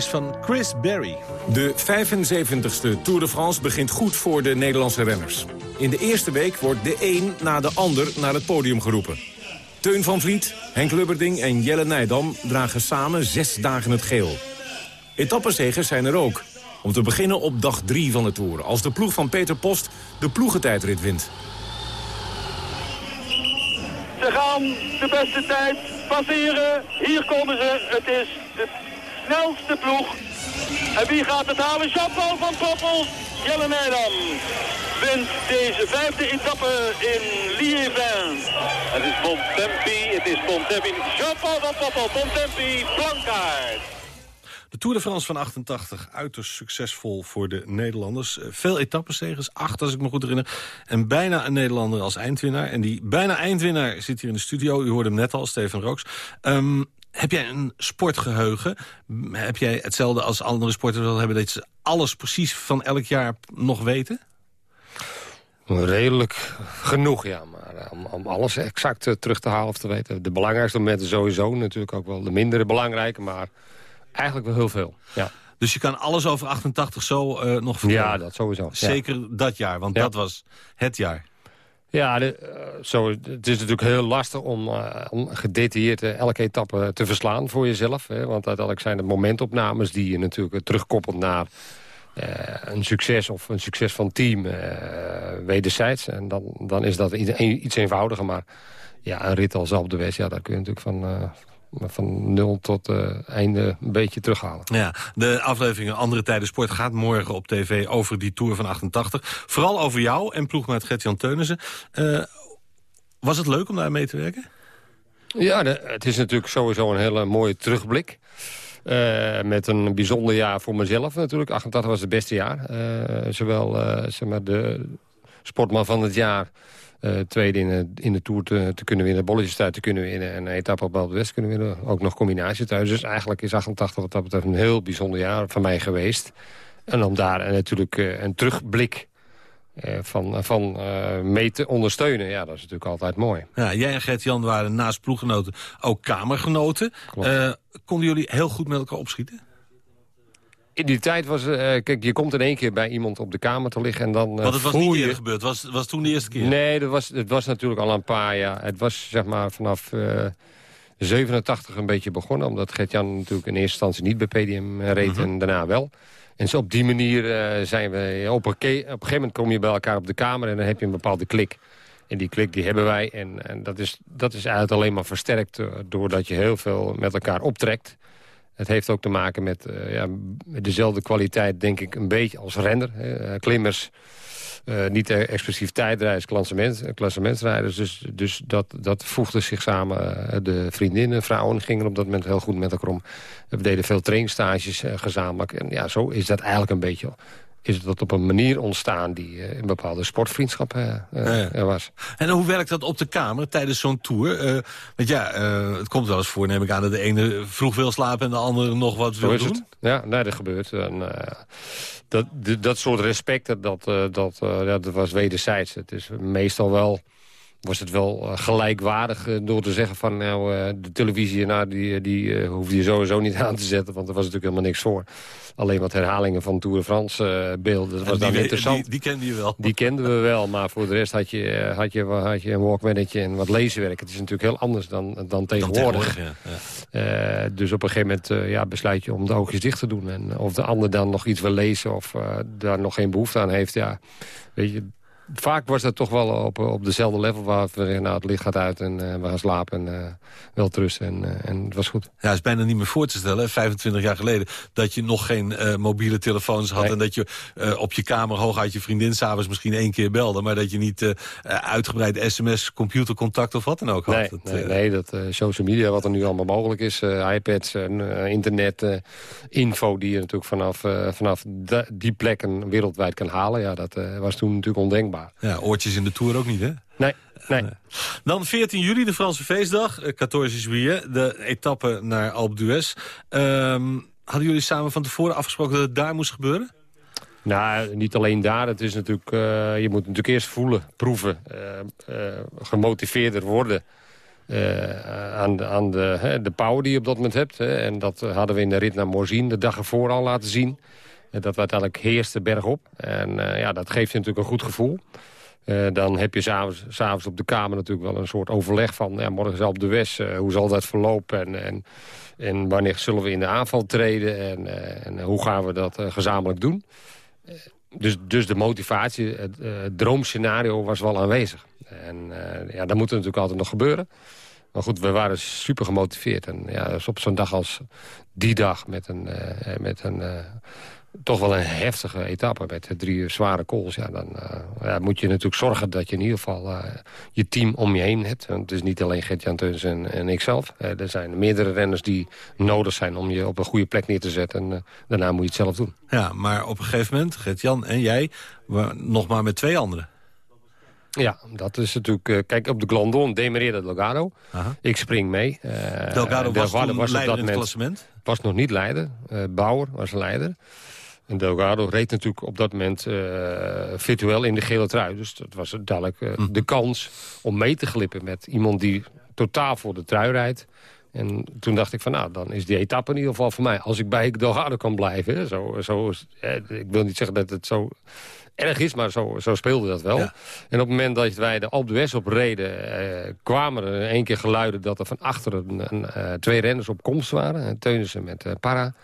Is van Chris Berry. De 75ste Tour de France begint goed voor de Nederlandse renners. In de eerste week wordt de een na de ander naar het podium geroepen. Teun van Vliet, Henk Lubberding en Jelle Nijdam dragen samen zes dagen het geel. Etappenzegers zijn er ook. Om te beginnen op dag drie van de Tour. Als de ploeg van Peter Post de ploegentijdrit wint. Ze gaan de beste tijd passeren. Hier komen ze. Het is snelste ploeg. En wie gaat het halen? Jean-Paul van Poppel. Jelle Nijdam wint deze vijfde etappe in Liévin. Het is Bontempi. Het is Bontempi. Jean-Paul van Poppel. Bontempi. Blankaart. De Tour de France van 88, uiterst succesvol voor de Nederlanders. Eh, Veel etappenzegers, acht als ik me goed herinner. En bijna een Nederlander als eindwinnaar. En die bijna eindwinnaar zit hier in de studio. U hoorde hem net al, Steven Rooks. Ehm, heb jij een sportgeheugen? Heb jij hetzelfde als andere sporters wel hebben... dat ze alles precies van elk jaar nog weten? Redelijk genoeg, ja. Maar eh, om, om alles exact eh, terug te halen of te weten. De belangrijkste momenten sowieso. Natuurlijk ook wel de mindere belangrijke. Maar eigenlijk wel heel veel, ja. Dus je kan alles over 88 zo eh, nog vertellen? Ja, dat sowieso. ja. Zeker dat jaar, want Ja. dat was het jaar. Ja, de, eh, zo, het is natuurlijk heel lastig om, eh, om gedetailleerd eh, elke etappe te verslaan voor jezelf. Hè, want uiteindelijk zijn het momentopnames die je natuurlijk terugkoppelt naar een succes of een succes van team wederzijds. En dan, dan is dat iets, eenvoudiger. Maar ja, een rit als Alpe d'Huez, ja, daar kun je natuurlijk van, van nul tot uh, einde een beetje terughalen. Ja, de aflevering Andere Tijden Sport gaat morgen op tv over die Tour van 88. Vooral over jou en ploegmaat Gert-Jan Teunissen. Uh, was het leuk om daar mee te werken? Ja, de, het is natuurlijk sowieso een hele mooie terugblik. Uh, met een bijzonder jaar voor mezelf natuurlijk. 88 was het beste jaar. Zowel zeg maar de sportman van het jaar... tweede in de, in de Tour te, te kunnen winnen, bolletjes te kunnen winnen... en een etappe op Belde West kunnen winnen. Ook nog combinatie thuis. Dus eigenlijk is 88 wat dat betreft een heel bijzonder jaar van mij geweest. En om daar natuurlijk een terugblik van, van uh, mee te ondersteunen. Ja, dat is natuurlijk altijd mooi. Ja, jij en Gert-Jan waren naast ploeggenoten ook kamergenoten. Uh, konden jullie heel goed met elkaar opschieten? In die tijd was... kijk, je komt in één keer bij iemand op de kamer te liggen en dan... Want het was niet eerder gebeurd? Was, was toen de eerste keer? Nee, dat was, het was natuurlijk al een paar jaar. Het was zeg maar vanaf... 87 een beetje begonnen, omdat Gert-Jan natuurlijk in eerste instantie niet bij PDM reed mhm. en daarna wel. En zo op die manier uh, zijn we... Op een, op een gegeven moment kom je bij elkaar op de kamer... en dan heb je een bepaalde klik. En die klik die hebben wij. En, en dat, is, dat is eigenlijk alleen maar versterkt... Uh, doordat je heel veel met elkaar optrekt. Het heeft ook te maken met, uh, ja, dezelfde kwaliteit, denk ik, een beetje als renner. klimmers uh, niet expressief tijdreis, klassementsrijders. Dus, dus dat, dat voegde zich samen. De vriendinnen, vrouwen gingen op dat moment heel goed met elkaar om. We deden veel trainstages gezamenlijk. En ja, zo is dat eigenlijk een beetje is dat op een manier ontstaan die een bepaalde sportvriendschap ja, ja. was. En hoe werkt dat op de Kamer tijdens zo'n tour? Want ja, het komt wel eens voor, neem ik aan, dat de ene vroeg wil slapen en de andere nog wat wil doen. Het. Ja, nee, dat gebeurt. En, dat, dat soort respect, dat, dat, dat was wederzijds. Het is meestal wel was het wel gelijkwaardig door te zeggen van... nou, de televisie nou, die, die hoefde je sowieso niet aan te zetten... want er was natuurlijk helemaal niks voor alleen wat herhalingen van Tour de France beelden. Dat was dan interessant. Die, die kende je wel. Die kenden we wel, maar voor de rest had je, eh, had je, had je een walkmannetje en wat lezenwerk. Het is natuurlijk heel anders dan, dan tegenwoordig. Dan ja, uh, dus op een gegeven moment ja, besluit je om de oogjes dicht te doen. En of de ander dan nog iets wil lezen of daar nog geen behoefte aan heeft, ja... Weet je, vaak was dat toch wel op, op dezelfde level... waar we nou, het licht gaat uit en uh, we gaan slapen en uh, wel trusten. En, uh, en het was goed. Ja, het is bijna niet meer voor te stellen, 25 jaar geleden... dat je nog geen mobiele telefoons had... en dat je op je kamer hooguit je vriendin s'avonds misschien één keer belde... maar dat je niet uitgebreid sms, computercontact of wat dan ook had. Nee, dat, nee, nee, dat social media, wat er nu allemaal mogelijk is... iPads, internet, info die je natuurlijk vanaf, vanaf die plekken wereldwijd kan halen... ja, dat was toen natuurlijk ondenkbaar. Ja, oortjes in de Tour ook niet, hè? Nee, nee. Dan 14 juli, de Franse feestdag, 14 eh, juillet, de etappe naar Alpe d'Huez. Um, hadden jullie samen van tevoren afgesproken dat het daar moest gebeuren? Nou, niet alleen daar. Het is natuurlijk, uh, je moet natuurlijk eerst voelen, proeven, uh, uh, gemotiveerder worden... aan, de, aan de, hè, de power die je op dat moment hebt. Hè. En dat hadden we in de rit naar Morzine de dag ervoor al laten zien. Dat we uiteindelijk heerste bergop. En uh, ja, dat geeft je natuurlijk een goed gevoel. Uh, dan heb je s'avonds op de Kamer natuurlijk wel een soort overleg van... Ja, morgen is op de West, uh, hoe zal dat verlopen en, en, en, wanneer zullen we in de aanval treden... en, en hoe gaan we dat gezamenlijk doen. dus, dus de motivatie, het droomscenario was wel aanwezig. En ja, dat moet er natuurlijk altijd nog gebeuren. Maar goed, we waren super gemotiveerd. En ja, dus op zo'n dag als die dag met een... met een toch wel een heftige etappe met drie zware calls. Ja, dan uh, ja, moet je natuurlijk zorgen dat je in ieder geval uh, je team om je heen hebt. Want het is niet alleen Gert-Jan Teuns en, en ikzelf. Uh, er zijn meerdere renners die nodig zijn om je op een goede plek neer te zetten. En daarna moet je het zelf doen. Ja, maar op een gegeven moment, Gert-Jan en jij, nog maar met twee anderen. Ja, dat is natuurlijk... kijk, op de Glandon demereerde Delgado. Aha. Ik spring mee. Delgado was, was, was leider in het klassement? Was nog niet leider. Bauer was leider. En Delgado reed natuurlijk op dat moment uh, virtueel in de gele trui. Dus dat was dadelijk uh, de kans om mee te glippen met iemand die totaal voor de trui rijdt. En toen dacht ik van, nou, dan is die etappe in ieder geval voor mij. Als ik bij Delgado kan blijven. Zo, zo, eh, ik wil niet zeggen dat het zo erg is, maar zo, zo speelde dat wel. En op het moment dat wij de Alpe d'Huez op reden... Eh, kwamen er één keer geluiden dat er van achteren een, een, twee renners op komst waren. Teunissen met Para.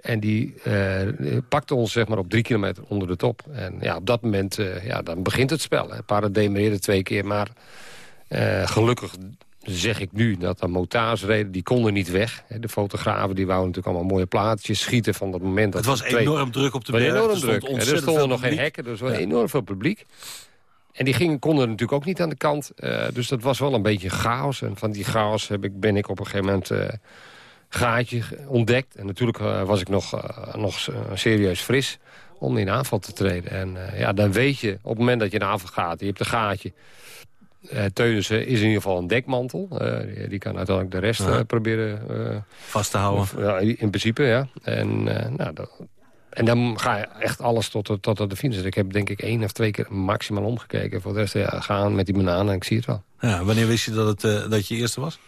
En die uh, pakte ons zeg maar, op drie kilometer onder de top. En ja, op dat moment uh, ja, dan begint het spel. Para demereerde twee keer, maar uh, gelukkig zeg ik nu dat er motards reden, die konden niet weg. De fotografen die wouden natuurlijk allemaal mooie plaatjes schieten van dat moment. Dat Het was twee- enorm druk op de berg. enorm Er druk. Er stonden nog geen hekken, dus er was Ja. enorm veel publiek. En die gingen, konden natuurlijk ook niet aan de kant. Eh, dus dat was wel een beetje chaos. En van die chaos heb ik, ben ik op een gegeven moment eh gaatje ontdekt. En natuurlijk eh, was ik nog, eh, nog eh, serieus fris om in aanval te treden. En ja, dan weet je, op het moment dat je in aanval gaat... je hebt een gaatje... Teunissen is in ieder geval een dekmantel. Die, die kan uiteindelijk de rest Ja. proberen... Vast te houden. of, ja, in principe, ja. En, nou, dat, en dan ga je echt alles tot, de- tot de finish. Ik heb denk ik één of twee keer maximaal omgekeken. Voor de rest, ja, gaan met die bananen en ik zie het wel. Ja, wanneer wist je dat, het, dat je eerste was?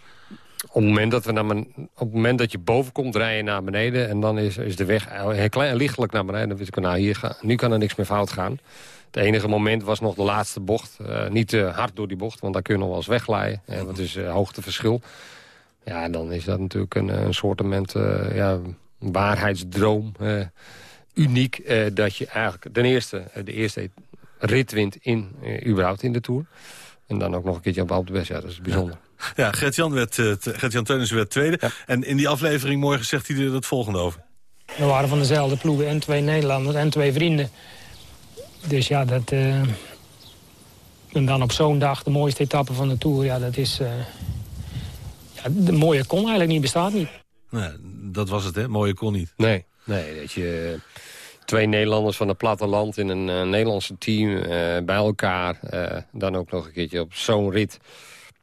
Op het moment dat, we naar op het moment dat je boven komt, rij je naar beneden. En dan is, is de weg heel klein, lichtelijk naar beneden. Dan wist ik, nou, hier ga, nu kan er niks meer fout gaan. Het enige moment was nog de laatste bocht. Eh, niet te hard door die bocht, want daar kun je nog wel eens wegglijden. Eh, want het is eh, hoogteverschil. Ja, dan is dat natuurlijk een, een soortement ja, waarheidsdroom. uniek dat je eigenlijk ten eerste de eerste rit wint in, überhaupt in de Tour. En dan ook nog een keertje op Alpe d'Huez. Ja, dat is bijzonder. Gert-Jan werd, eh, te- Gert-Jan Teunissen werd tweede. En in die aflevering morgen zegt hij er het volgende over. We waren van dezelfde ploegen en twee Nederlanders en twee vrienden. Dus ja, dat... eh, en dan op zo'n dag de mooiste etappe van de Tour, ja, dat is... eh, ja, de mooie kon eigenlijk niet, bestaat niet. Nee, dat was het, hè? Mooie kon niet. Nee, nee dat je twee Nederlanders van het platteland in een eh, Nederlandse team eh, bij elkaar. eh, dan ook nog een keertje op zo'n rit.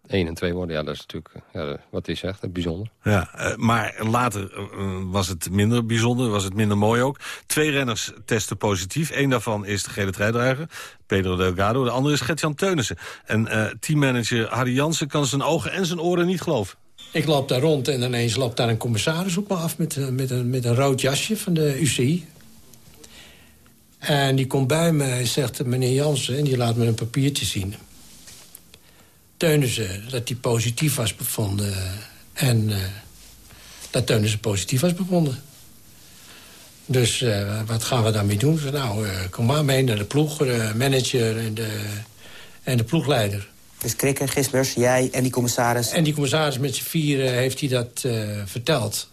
1 en 2 worden, ja, dat is natuurlijk, eh, ja, wat is echt, dat is bijzonder. Ja, eh, maar later eh, was het minder bijzonder, was het minder mooi ook. Twee renners testen positief. Eén daarvan is de gele truidrager, Pedro Delgado. De andere is Gert-Jan Teunissen. En eh, teammanager Harry Jansen kan zijn ogen en zijn oren niet geloven. Ik loop daar rond en ineens loopt daar een commissaris op me af... met, met, een, met een rood jasje van de UCI. En die komt bij me en zegt, meneer Jansen... en die laat me een papiertje zien. Teunissen, dat hij positief was bevonden. En eh, dat Teunissen positief was bevonden. Dus eh, wat gaan we daarmee doen? Nou, eh, kom maar mee naar de ploeg, de manager en de, en de ploegleider. Dus Krikke, Gisbers, jij en die commissaris. En die commissaris met z'n vieren heeft hij dat verteld.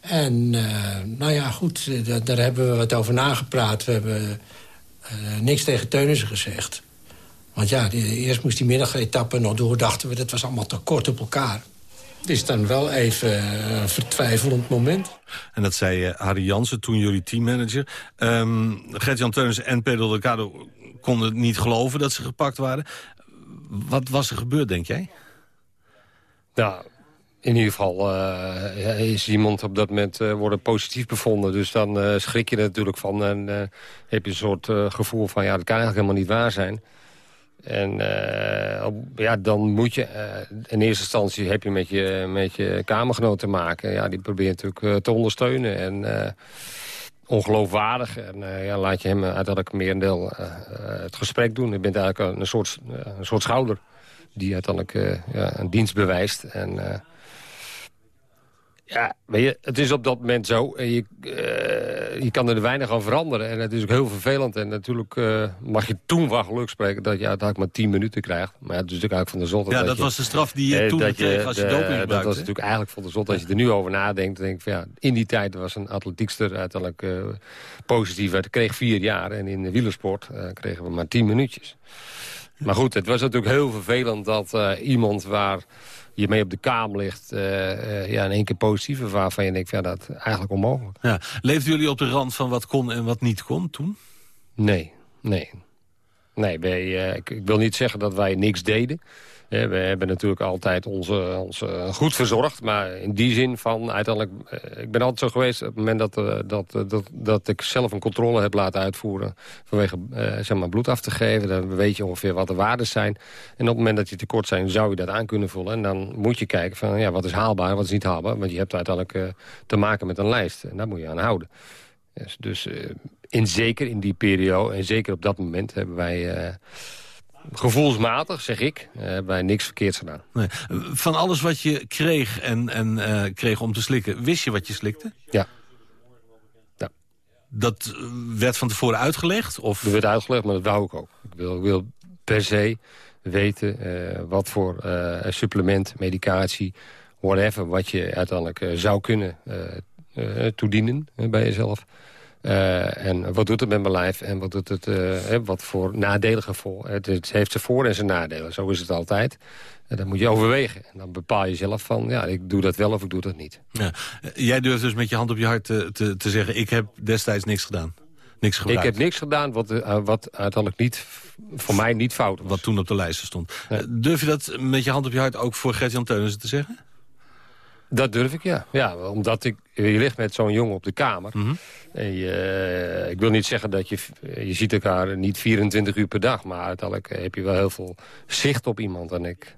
En nou ja, goed, daar, hebben we wat over nagepraat. We hebben niks tegen Teunissen gezegd. Want ja, die- eerst moest die middagetappe nog door. Dachten we, dat was allemaal te kort op elkaar. Het is dan wel even eh, een vertwijfelend moment. En dat zei eh, Harry Jansen, toen jullie teammanager. Ehm Gert-Jan Teunissen en Pedro Delgado konden het niet geloven dat ze gepakt waren. Wat was er gebeurd, denk jij? Nou, in ieder geval eh, is iemand op dat moment eh, worden positief bevonden. Dus dan eh, schrik je er natuurlijk van. En eh, heb je een soort eh, gevoel van, ja, dat kan eigenlijk helemaal niet waar zijn. En eh, ja, dan moet je, eh, in eerste instantie heb je met je, met je kamergenoot te maken. Ja, die probeert natuurlijk eh, te ondersteunen. En ongeloofwaardig. En ja, laat je hem uiteindelijk merendeel het gesprek doen. Je bent eigenlijk een, soort, een soort schouder die uiteindelijk ja, een dienst bewijst. En ja, weet je, het is op dat moment zo. En je, eh, je kan er weinig aan veranderen. En het is ook heel vervelend. En natuurlijk eh, mag je toen van geluk spreken dat je uiteindelijk maar 10 minuten krijgt. Maar ja, het is natuurlijk eigenlijk van de zot. Ja, dat was de straf die je eh, toen dat kreeg als je doping Dat gebruikte, was hè? natuurlijk eigenlijk van de zot. Als je er nu over nadenkt, dan denk ik van ja, in die tijd was een atletiekster uiteindelijk eh, positief. Hij kreeg vier jaar en in de wielersport eh, kregen we maar 10 minuutjes. Maar goed, het was natuurlijk heel vervelend dat eh, iemand waar je mee op de kamer ligt... eh, eh, ja, in één keer positief is waarvan je denkt, ja, dat eigenlijk onmogelijk. Ja. Leefden jullie op de rand van wat kon en wat niet kon toen? Nee, nee. Nee, wij, eh, ik, ik wil niet zeggen dat wij niks deden. We hebben natuurlijk altijd onze, onze goed verzorgd. Maar in die zin van uiteindelijk... eh, ik ben altijd zo geweest op het moment dat, eh, dat, eh, dat, dat ik zelf een controle heb laten uitvoeren... vanwege zeg maar bloed af te geven. Dan weet je ongeveer wat de waarden zijn. En op het moment dat je tekort zijn, zou je dat aan kunnen vullen. En dan moet je kijken van ja, wat is haalbaar wat is niet haalbaar. Want je hebt uiteindelijk te maken met een lijst. En daar moet je aan houden. Dus, in, zeker in die periode en zeker op dat moment hebben wij... gevoelsmatig, zeg ik, eh, hebben wij niks verkeerds gedaan. Nee. Van alles wat je kreeg en, en eh, kreeg om te slikken, wist je wat je slikte? Ja. Dat eh, werd van tevoren uitgelegd? Of? Dat werd uitgelegd, maar dat wou ik ook. Ik wil, ik wil per se weten wat voor supplement, medicatie, whatever... wat je uiteindelijk zou kunnen toedienen bij jezelf. En wat doet het met mijn lijf en wat doet het, wat voor nadelen gevolg. Het, heeft zijn voor- en zijn nadelen, zo is het altijd. En dan moet je overwegen. En dan bepaal je zelf van, ja, ik doe dat wel of ik doe dat niet. Ja. Jij durft dus met je hand op je hart te, te, te zeggen... ik heb destijds niks gedaan. Niks gebruikt. Ik heb niks gedaan wat, uh, wat uiteindelijk niet, voor mij niet fout was. Wat toen op de lijst stond. Ja. Durf je dat met je hand op je hart ook voor Gert-Jan Teunissen te zeggen? Dat durf ik, ja. ja omdat ik, je ligt met zo'n jongen op de kamer. Mm -hmm. en je, ik wil niet zeggen dat je... Je ziet elkaar niet 24 uur per dag. Maar uiteindelijk heb je wel heel veel zicht op iemand. En ik,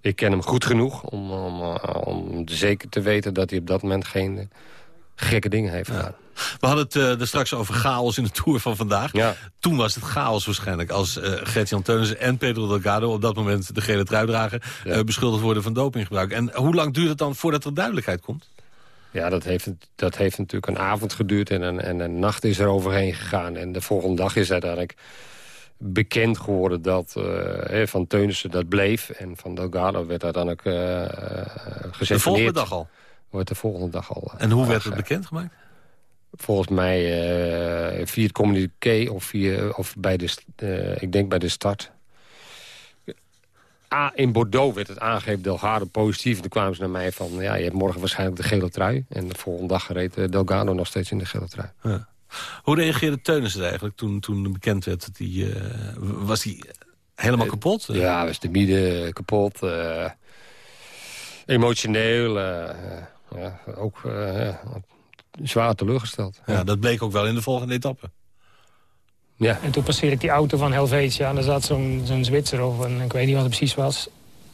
ik ken hem goed genoeg om, om, om zeker te weten... dat hij op dat moment geen gekke dingen heeft gedaan. Ja. We hadden het uh, er straks over chaos in de Tour van vandaag. Ja. Toen was het chaos waarschijnlijk als uh, Gert-Jan Teunissen en Pedro Delgado... op dat moment de gele trui dragen, ja. uh, beschuldigd worden van dopinggebruik. En hoe lang duurt het dan voordat er duidelijkheid komt? Ja, dat heeft, dat heeft natuurlijk een avond geduurd en een, en een nacht is er overheen gegaan. En de volgende dag is uiteindelijk bekend geworden dat uh, van Teunissen dat bleef. En van Delgado werd uiteindelijk uh, geseponeerd. De volgende dag al? Wordt de volgende dag al. En hoe werd het bekendgemaakt? Volgens mij uh, via het communiqué of, via, of bij de, uh, ik denk bij de start. A, in Bordeaux werd het aangegeven Delgado positief. En toen kwamen ze naar mij van, ja, je hebt morgen waarschijnlijk de gele trui. En de volgende dag reed uh, Delgado nog steeds in de gele trui. Ja. Hoe reageerde Teunissen eigenlijk toen, toen bekend werd dat hij... was hij helemaal kapot? Ja, was de midden kapot. emotioneel. ja, ook zwaar teleurgesteld. Ja, dat bleek ook wel in de volgende etappe. Ja. En toen passeerde ik die auto van Helvetia. En daar zat zo'n zo'n Zwitser of een, ik weet niet wat het precies was.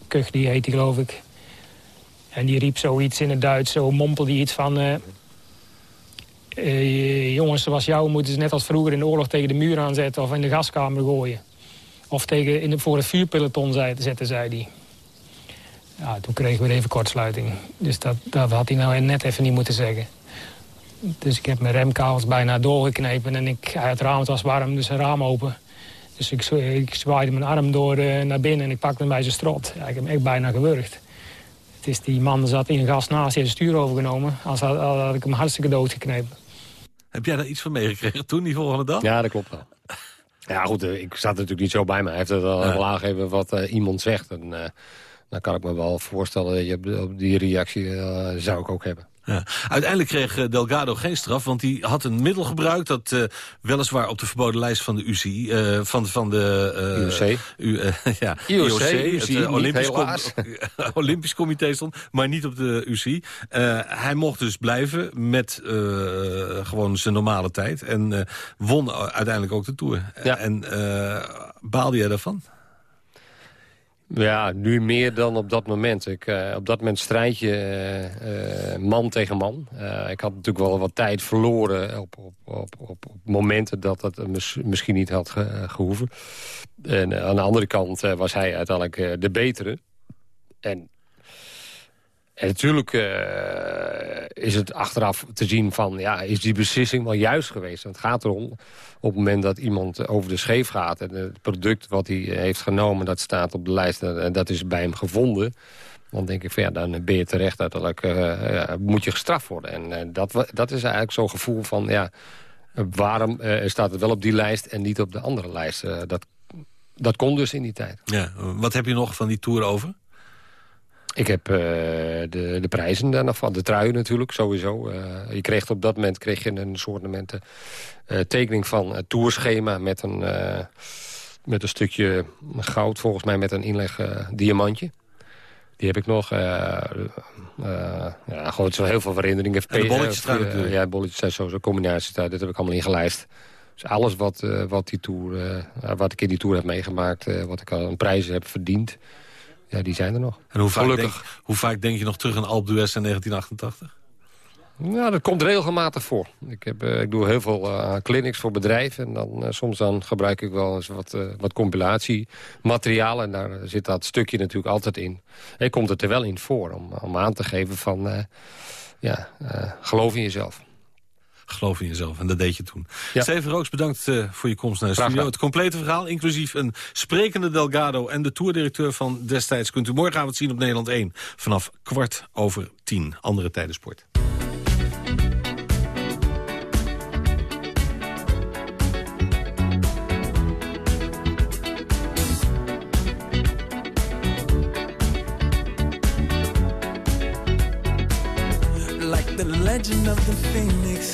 Kuch, die heet die geloof ik. En die riep zoiets in het Duits. Zo mompelde iets van... Uh, uh, jongens, zoals jou moeten ze net als vroeger in de oorlog tegen de muur aanzetten... of in de gaskamer gooien. Of tegen, in de, voor het vuurpeloton zetten, zei hij. Ja, toen kregen we even kortsluiting. Dus dat, dat had hij nou net even niet moeten zeggen. Dus ik heb mijn remkabels bijna doorgeknepen en ik, het raam was warm, dus een raam open. Dus ik, ik zwaaide mijn arm door uh, naar binnen en ik pakte hem bij zijn strot. Ja, ik heb hem echt bijna gewurgd. Het is die man zat in een gas naast, heeft het stuur overgenomen. Als had, had ik hem hartstikke doodgeknepen. Heb jij daar iets van meegekregen toen, die volgende dag? Ja, dat klopt wel. Ja goed, ik zat natuurlijk niet zo bij me. Hij heeft het al ja. aangegeven wat uh, iemand zegt. En uh, dan kan ik me wel voorstellen dat je op die reactie zou ik ook hebben. Ja. Uiteindelijk kreeg Delgado geen straf, want hij had een middel gebruikt... dat uh, weliswaar op de verboden lijst van de UCI, uh, van, van de... Uh, IOC. Ja, IOC, IOC, UCI, het Olympisch, com Olympisch Comité stond, maar niet op de UCI. hij mocht dus blijven met gewoon zijn normale tijd. En won uiteindelijk ook de Tour. Ja. En baalde jij daarvan? Ja, nu meer dan op dat moment. Ik, uh, op dat moment strijd je uh, man tegen man. Ik had natuurlijk wel wat tijd verloren op, op, op, op, momenten dat dat mis, misschien niet had ge, gehoeven. En aan de andere kant was hij uiteindelijk de betere. En, en natuurlijk is het achteraf te zien van... ja, is die beslissing wel juist geweest? Het gaat erom op het moment dat iemand over de scheef gaat... en het product wat hij heeft genomen, dat staat op de lijst... en dat is bij hem gevonden... dan denk ik van ja, dan ben je terecht uiteindelijk... Ja, moet je gestraft worden. En dat, dat is eigenlijk zo'n gevoel van... ja, waarom staat het wel op die lijst en niet op de andere lijst? dat, dat kon dus in die tijd. Ja, wat heb je nog van die Tour over? Ik heb uh, de, de prijzen daar nog van. De truien natuurlijk, sowieso. Uh, je kreeg op dat moment kreeg je een soort uh, tekening van het tourschema... met een, met een stukje goud, volgens mij met een inleg diamantje. Die heb ik nog. ja, gewoon zo heel veel herinneringen. En de bolletjes uh, Ja, bolletjes zijn sowieso combinaties. Dat heb ik allemaal ingelijst. Dus alles wat, wat, die tour, wat ik in die tour heb meegemaakt... wat ik al een prijzen heb verdiend... Ja, die zijn er nog. En hoe vaak, denk, hoe vaak denk je nog terug aan Alpe d'Huez in 1988? Ja, dat komt regelmatig voor. Ik, heb, uh, ik doe heel veel uh, clinics voor bedrijven. En dan, uh, soms dan gebruik ik wel eens wat, wat compilatiemateriaal. En daar zit dat stukje natuurlijk altijd in. En komt het er wel in voor om, om aan te geven van... ja, geloof in jezelf geloof in jezelf. En dat deed je toen. Ja. Steven Rooks, bedankt eh, voor je komst naar de studio. Het complete verhaal, inclusief een sprekende Delgado... en de toerdirecteur van destijds... kunt u morgenavond zien op Nederland 1 vanaf kwart over tien. Andere tijden sport. legend of the phoenix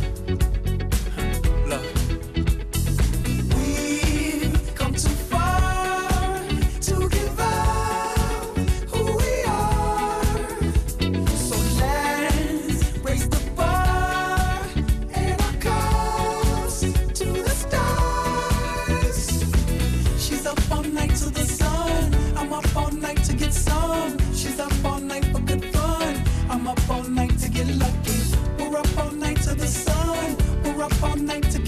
night to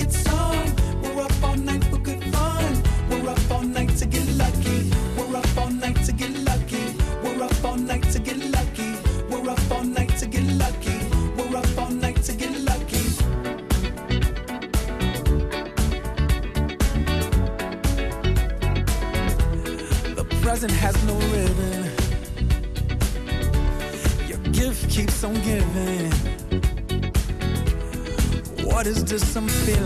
just some feeling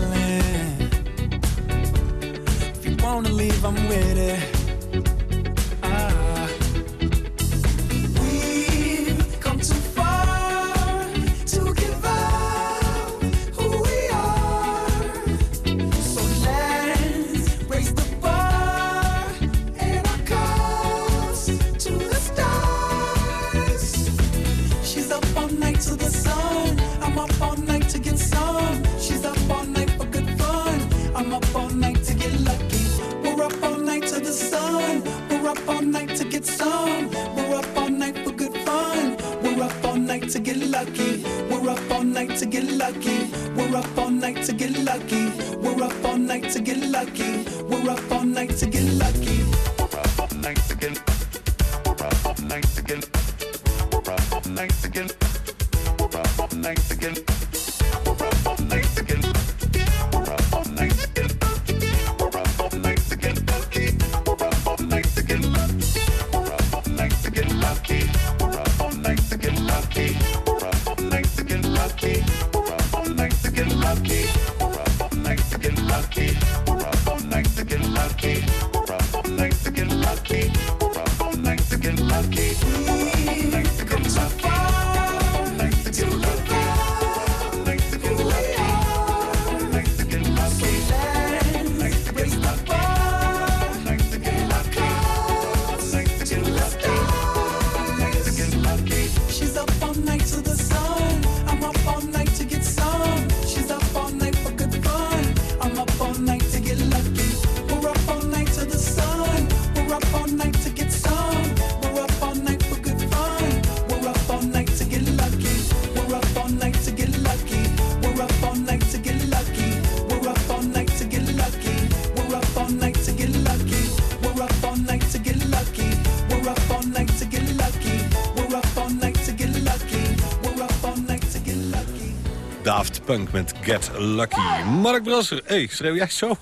Met Get Lucky. Mark Brasser, hé schreeuw jij zo?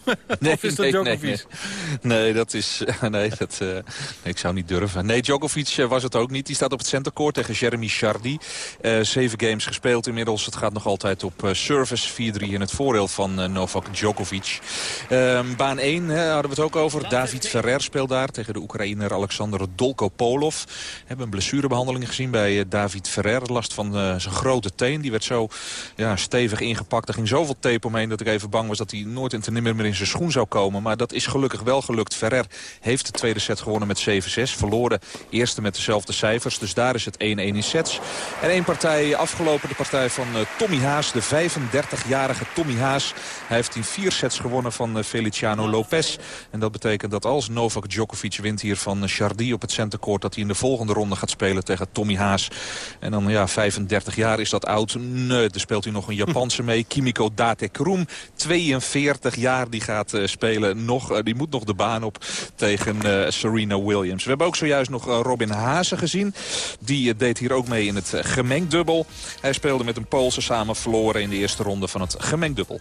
Of is dat nee, nee, nee. Nee, dat is... Nee, dat, eh, ik zou niet durven. Nee, Djokovic eh, was het ook niet. Die staat op het centercourt tegen Jeremy Chardy. Eh, zeven games gespeeld inmiddels. Het gaat nog altijd op service. 4-3 in het voordeel van Novak Djokovic. Ehm, baan 1 hadden we het ook over. David Ferrer speelt daar tegen de Oekraïner Alexander Dolkopolov. We hebben een blessurebehandeling gezien bij David Ferrer. Last van zijn grote teen. Die werd zo ja, stevig ingepakt. Er ging zoveel tape omheen dat ik even bang was dat hij nooit in te nimmer meer in zijn schoen zou komen. Maar dat is gelukkig wel gelukt gelukt. Ferrer heeft de tweede set gewonnen met 7-6. Verloren eerste met dezelfde cijfers. Dus daar is het 1-1 in sets. En één partij afgelopen. De partij van uh, Tommy Haas. De 35-jarige Tommy Haas. Hij heeft in vier sets gewonnen van uh, Feliciano Lopez. En dat betekent dat als Novak Djokovic wint hier van Chardy op het centercourt... dat hij in de volgende ronde gaat spelen tegen Tommy Haas. En dan ja, 35 jaar is dat oud. Nee, er speelt hij nog een Japanse mee. Kimiko Date Kroem, 42 jaar, die gaat spelen. Nog, die moet nog de baan op tegen uh, Serena Williams. We hebben ook zojuist nog Robin Haase gezien. Die deed hier ook mee in het gemengd dubbel. Hij speelde met een Poolse samen verloren in de eerste ronde van het gemengd dubbel.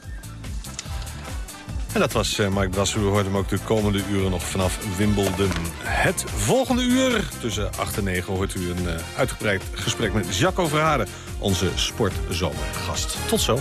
En dat was Mark Brasser. U hoort hem ook de komende uren nog vanaf Wimbledon. Het volgende uur, tussen 8 en 9, hoort u een uitgebreid gesprek met Jacco Verharen, onze sportzomergast. Tot zo.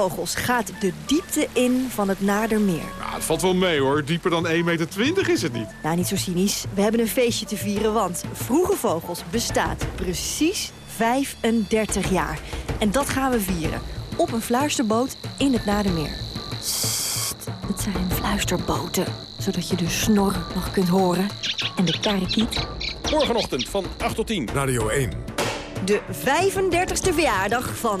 Vogels gaat de diepte in van het Naardermeer. Nou, het valt wel mee hoor. Dieper dan 1,20 meter is het niet. Nou, niet zo cynisch. We hebben een feestje te vieren, want Vroege Vogels bestaat precies 35 jaar. En dat gaan we vieren. Op een fluisterboot in het Nadermeer. Sst, het zijn fluisterboten. Zodat je de snor nog kunt horen. En de karikiet. Morgenochtend van 8 tot 10. Radio 1. De 35ste verjaardag van...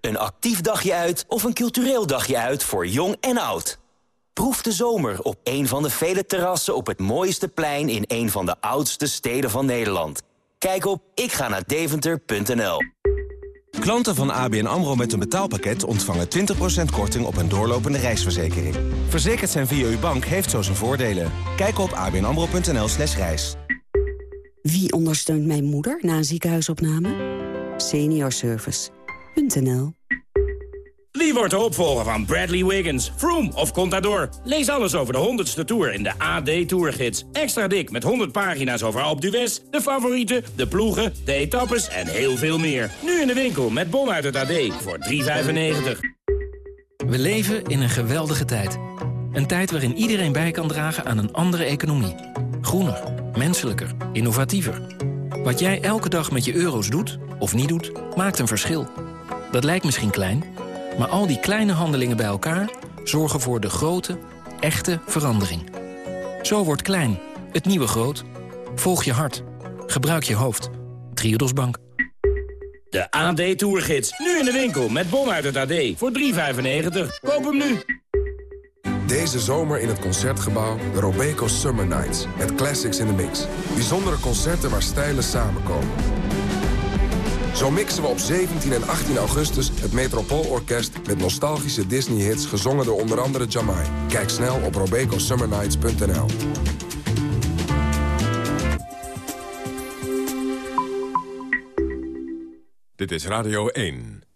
Een actief dagje uit of een cultureel dagje uit voor jong en oud. Proef de zomer op een van de vele terrassen op het mooiste plein... in een van de oudste steden van Nederland. Kijk op ikga-naar-deventer.nl. Klanten van ABN AMRO met een betaalpakket ontvangen 20% korting op een doorlopende reisverzekering. Verzekerd zijn via uw bank heeft zo zijn voordelen. Kijk op abnamro.nl slash reis. Wie ondersteunt mijn moeder na een ziekenhuisopname? Wie wordt de opvolger van Bradley Wiggins, Froome of Contador? Lees alles over de 100ste Tour in de AD Tourgids. Extra dik met 100 pagina's over Alpe d'Huez, de favorieten, de ploegen, de etappes en heel veel meer. Nu in de winkel met bon uit het AD voor 3,95. We leven in een geweldige tijd. Een tijd waarin iedereen bij kan dragen aan een andere economie. Groener, menselijker, innovatiever. Wat jij elke dag met je euro's doet, of niet doet, maakt een verschil. Dat lijkt misschien klein, maar al die kleine handelingen bij elkaar... zorgen voor de grote, echte verandering. Zo wordt klein, het nieuwe groot. Volg je hart. Gebruik je hoofd. Triodos Bank. De AD Tourgids. Nu in de winkel met bon uit het AD voor 3,95. Koop hem nu. Deze zomer in het Concertgebouw de Robeco Summer Nights. Met classics in the mix. Bijzondere concerten waar stijlen samenkomen. Zo mixen we op 17 en 18 augustus het Metropoolorkest... met nostalgische Disney-hits gezongen door onder andere Jamai. Kijk snel op robecosummernights.nl. Dit is Radio 1.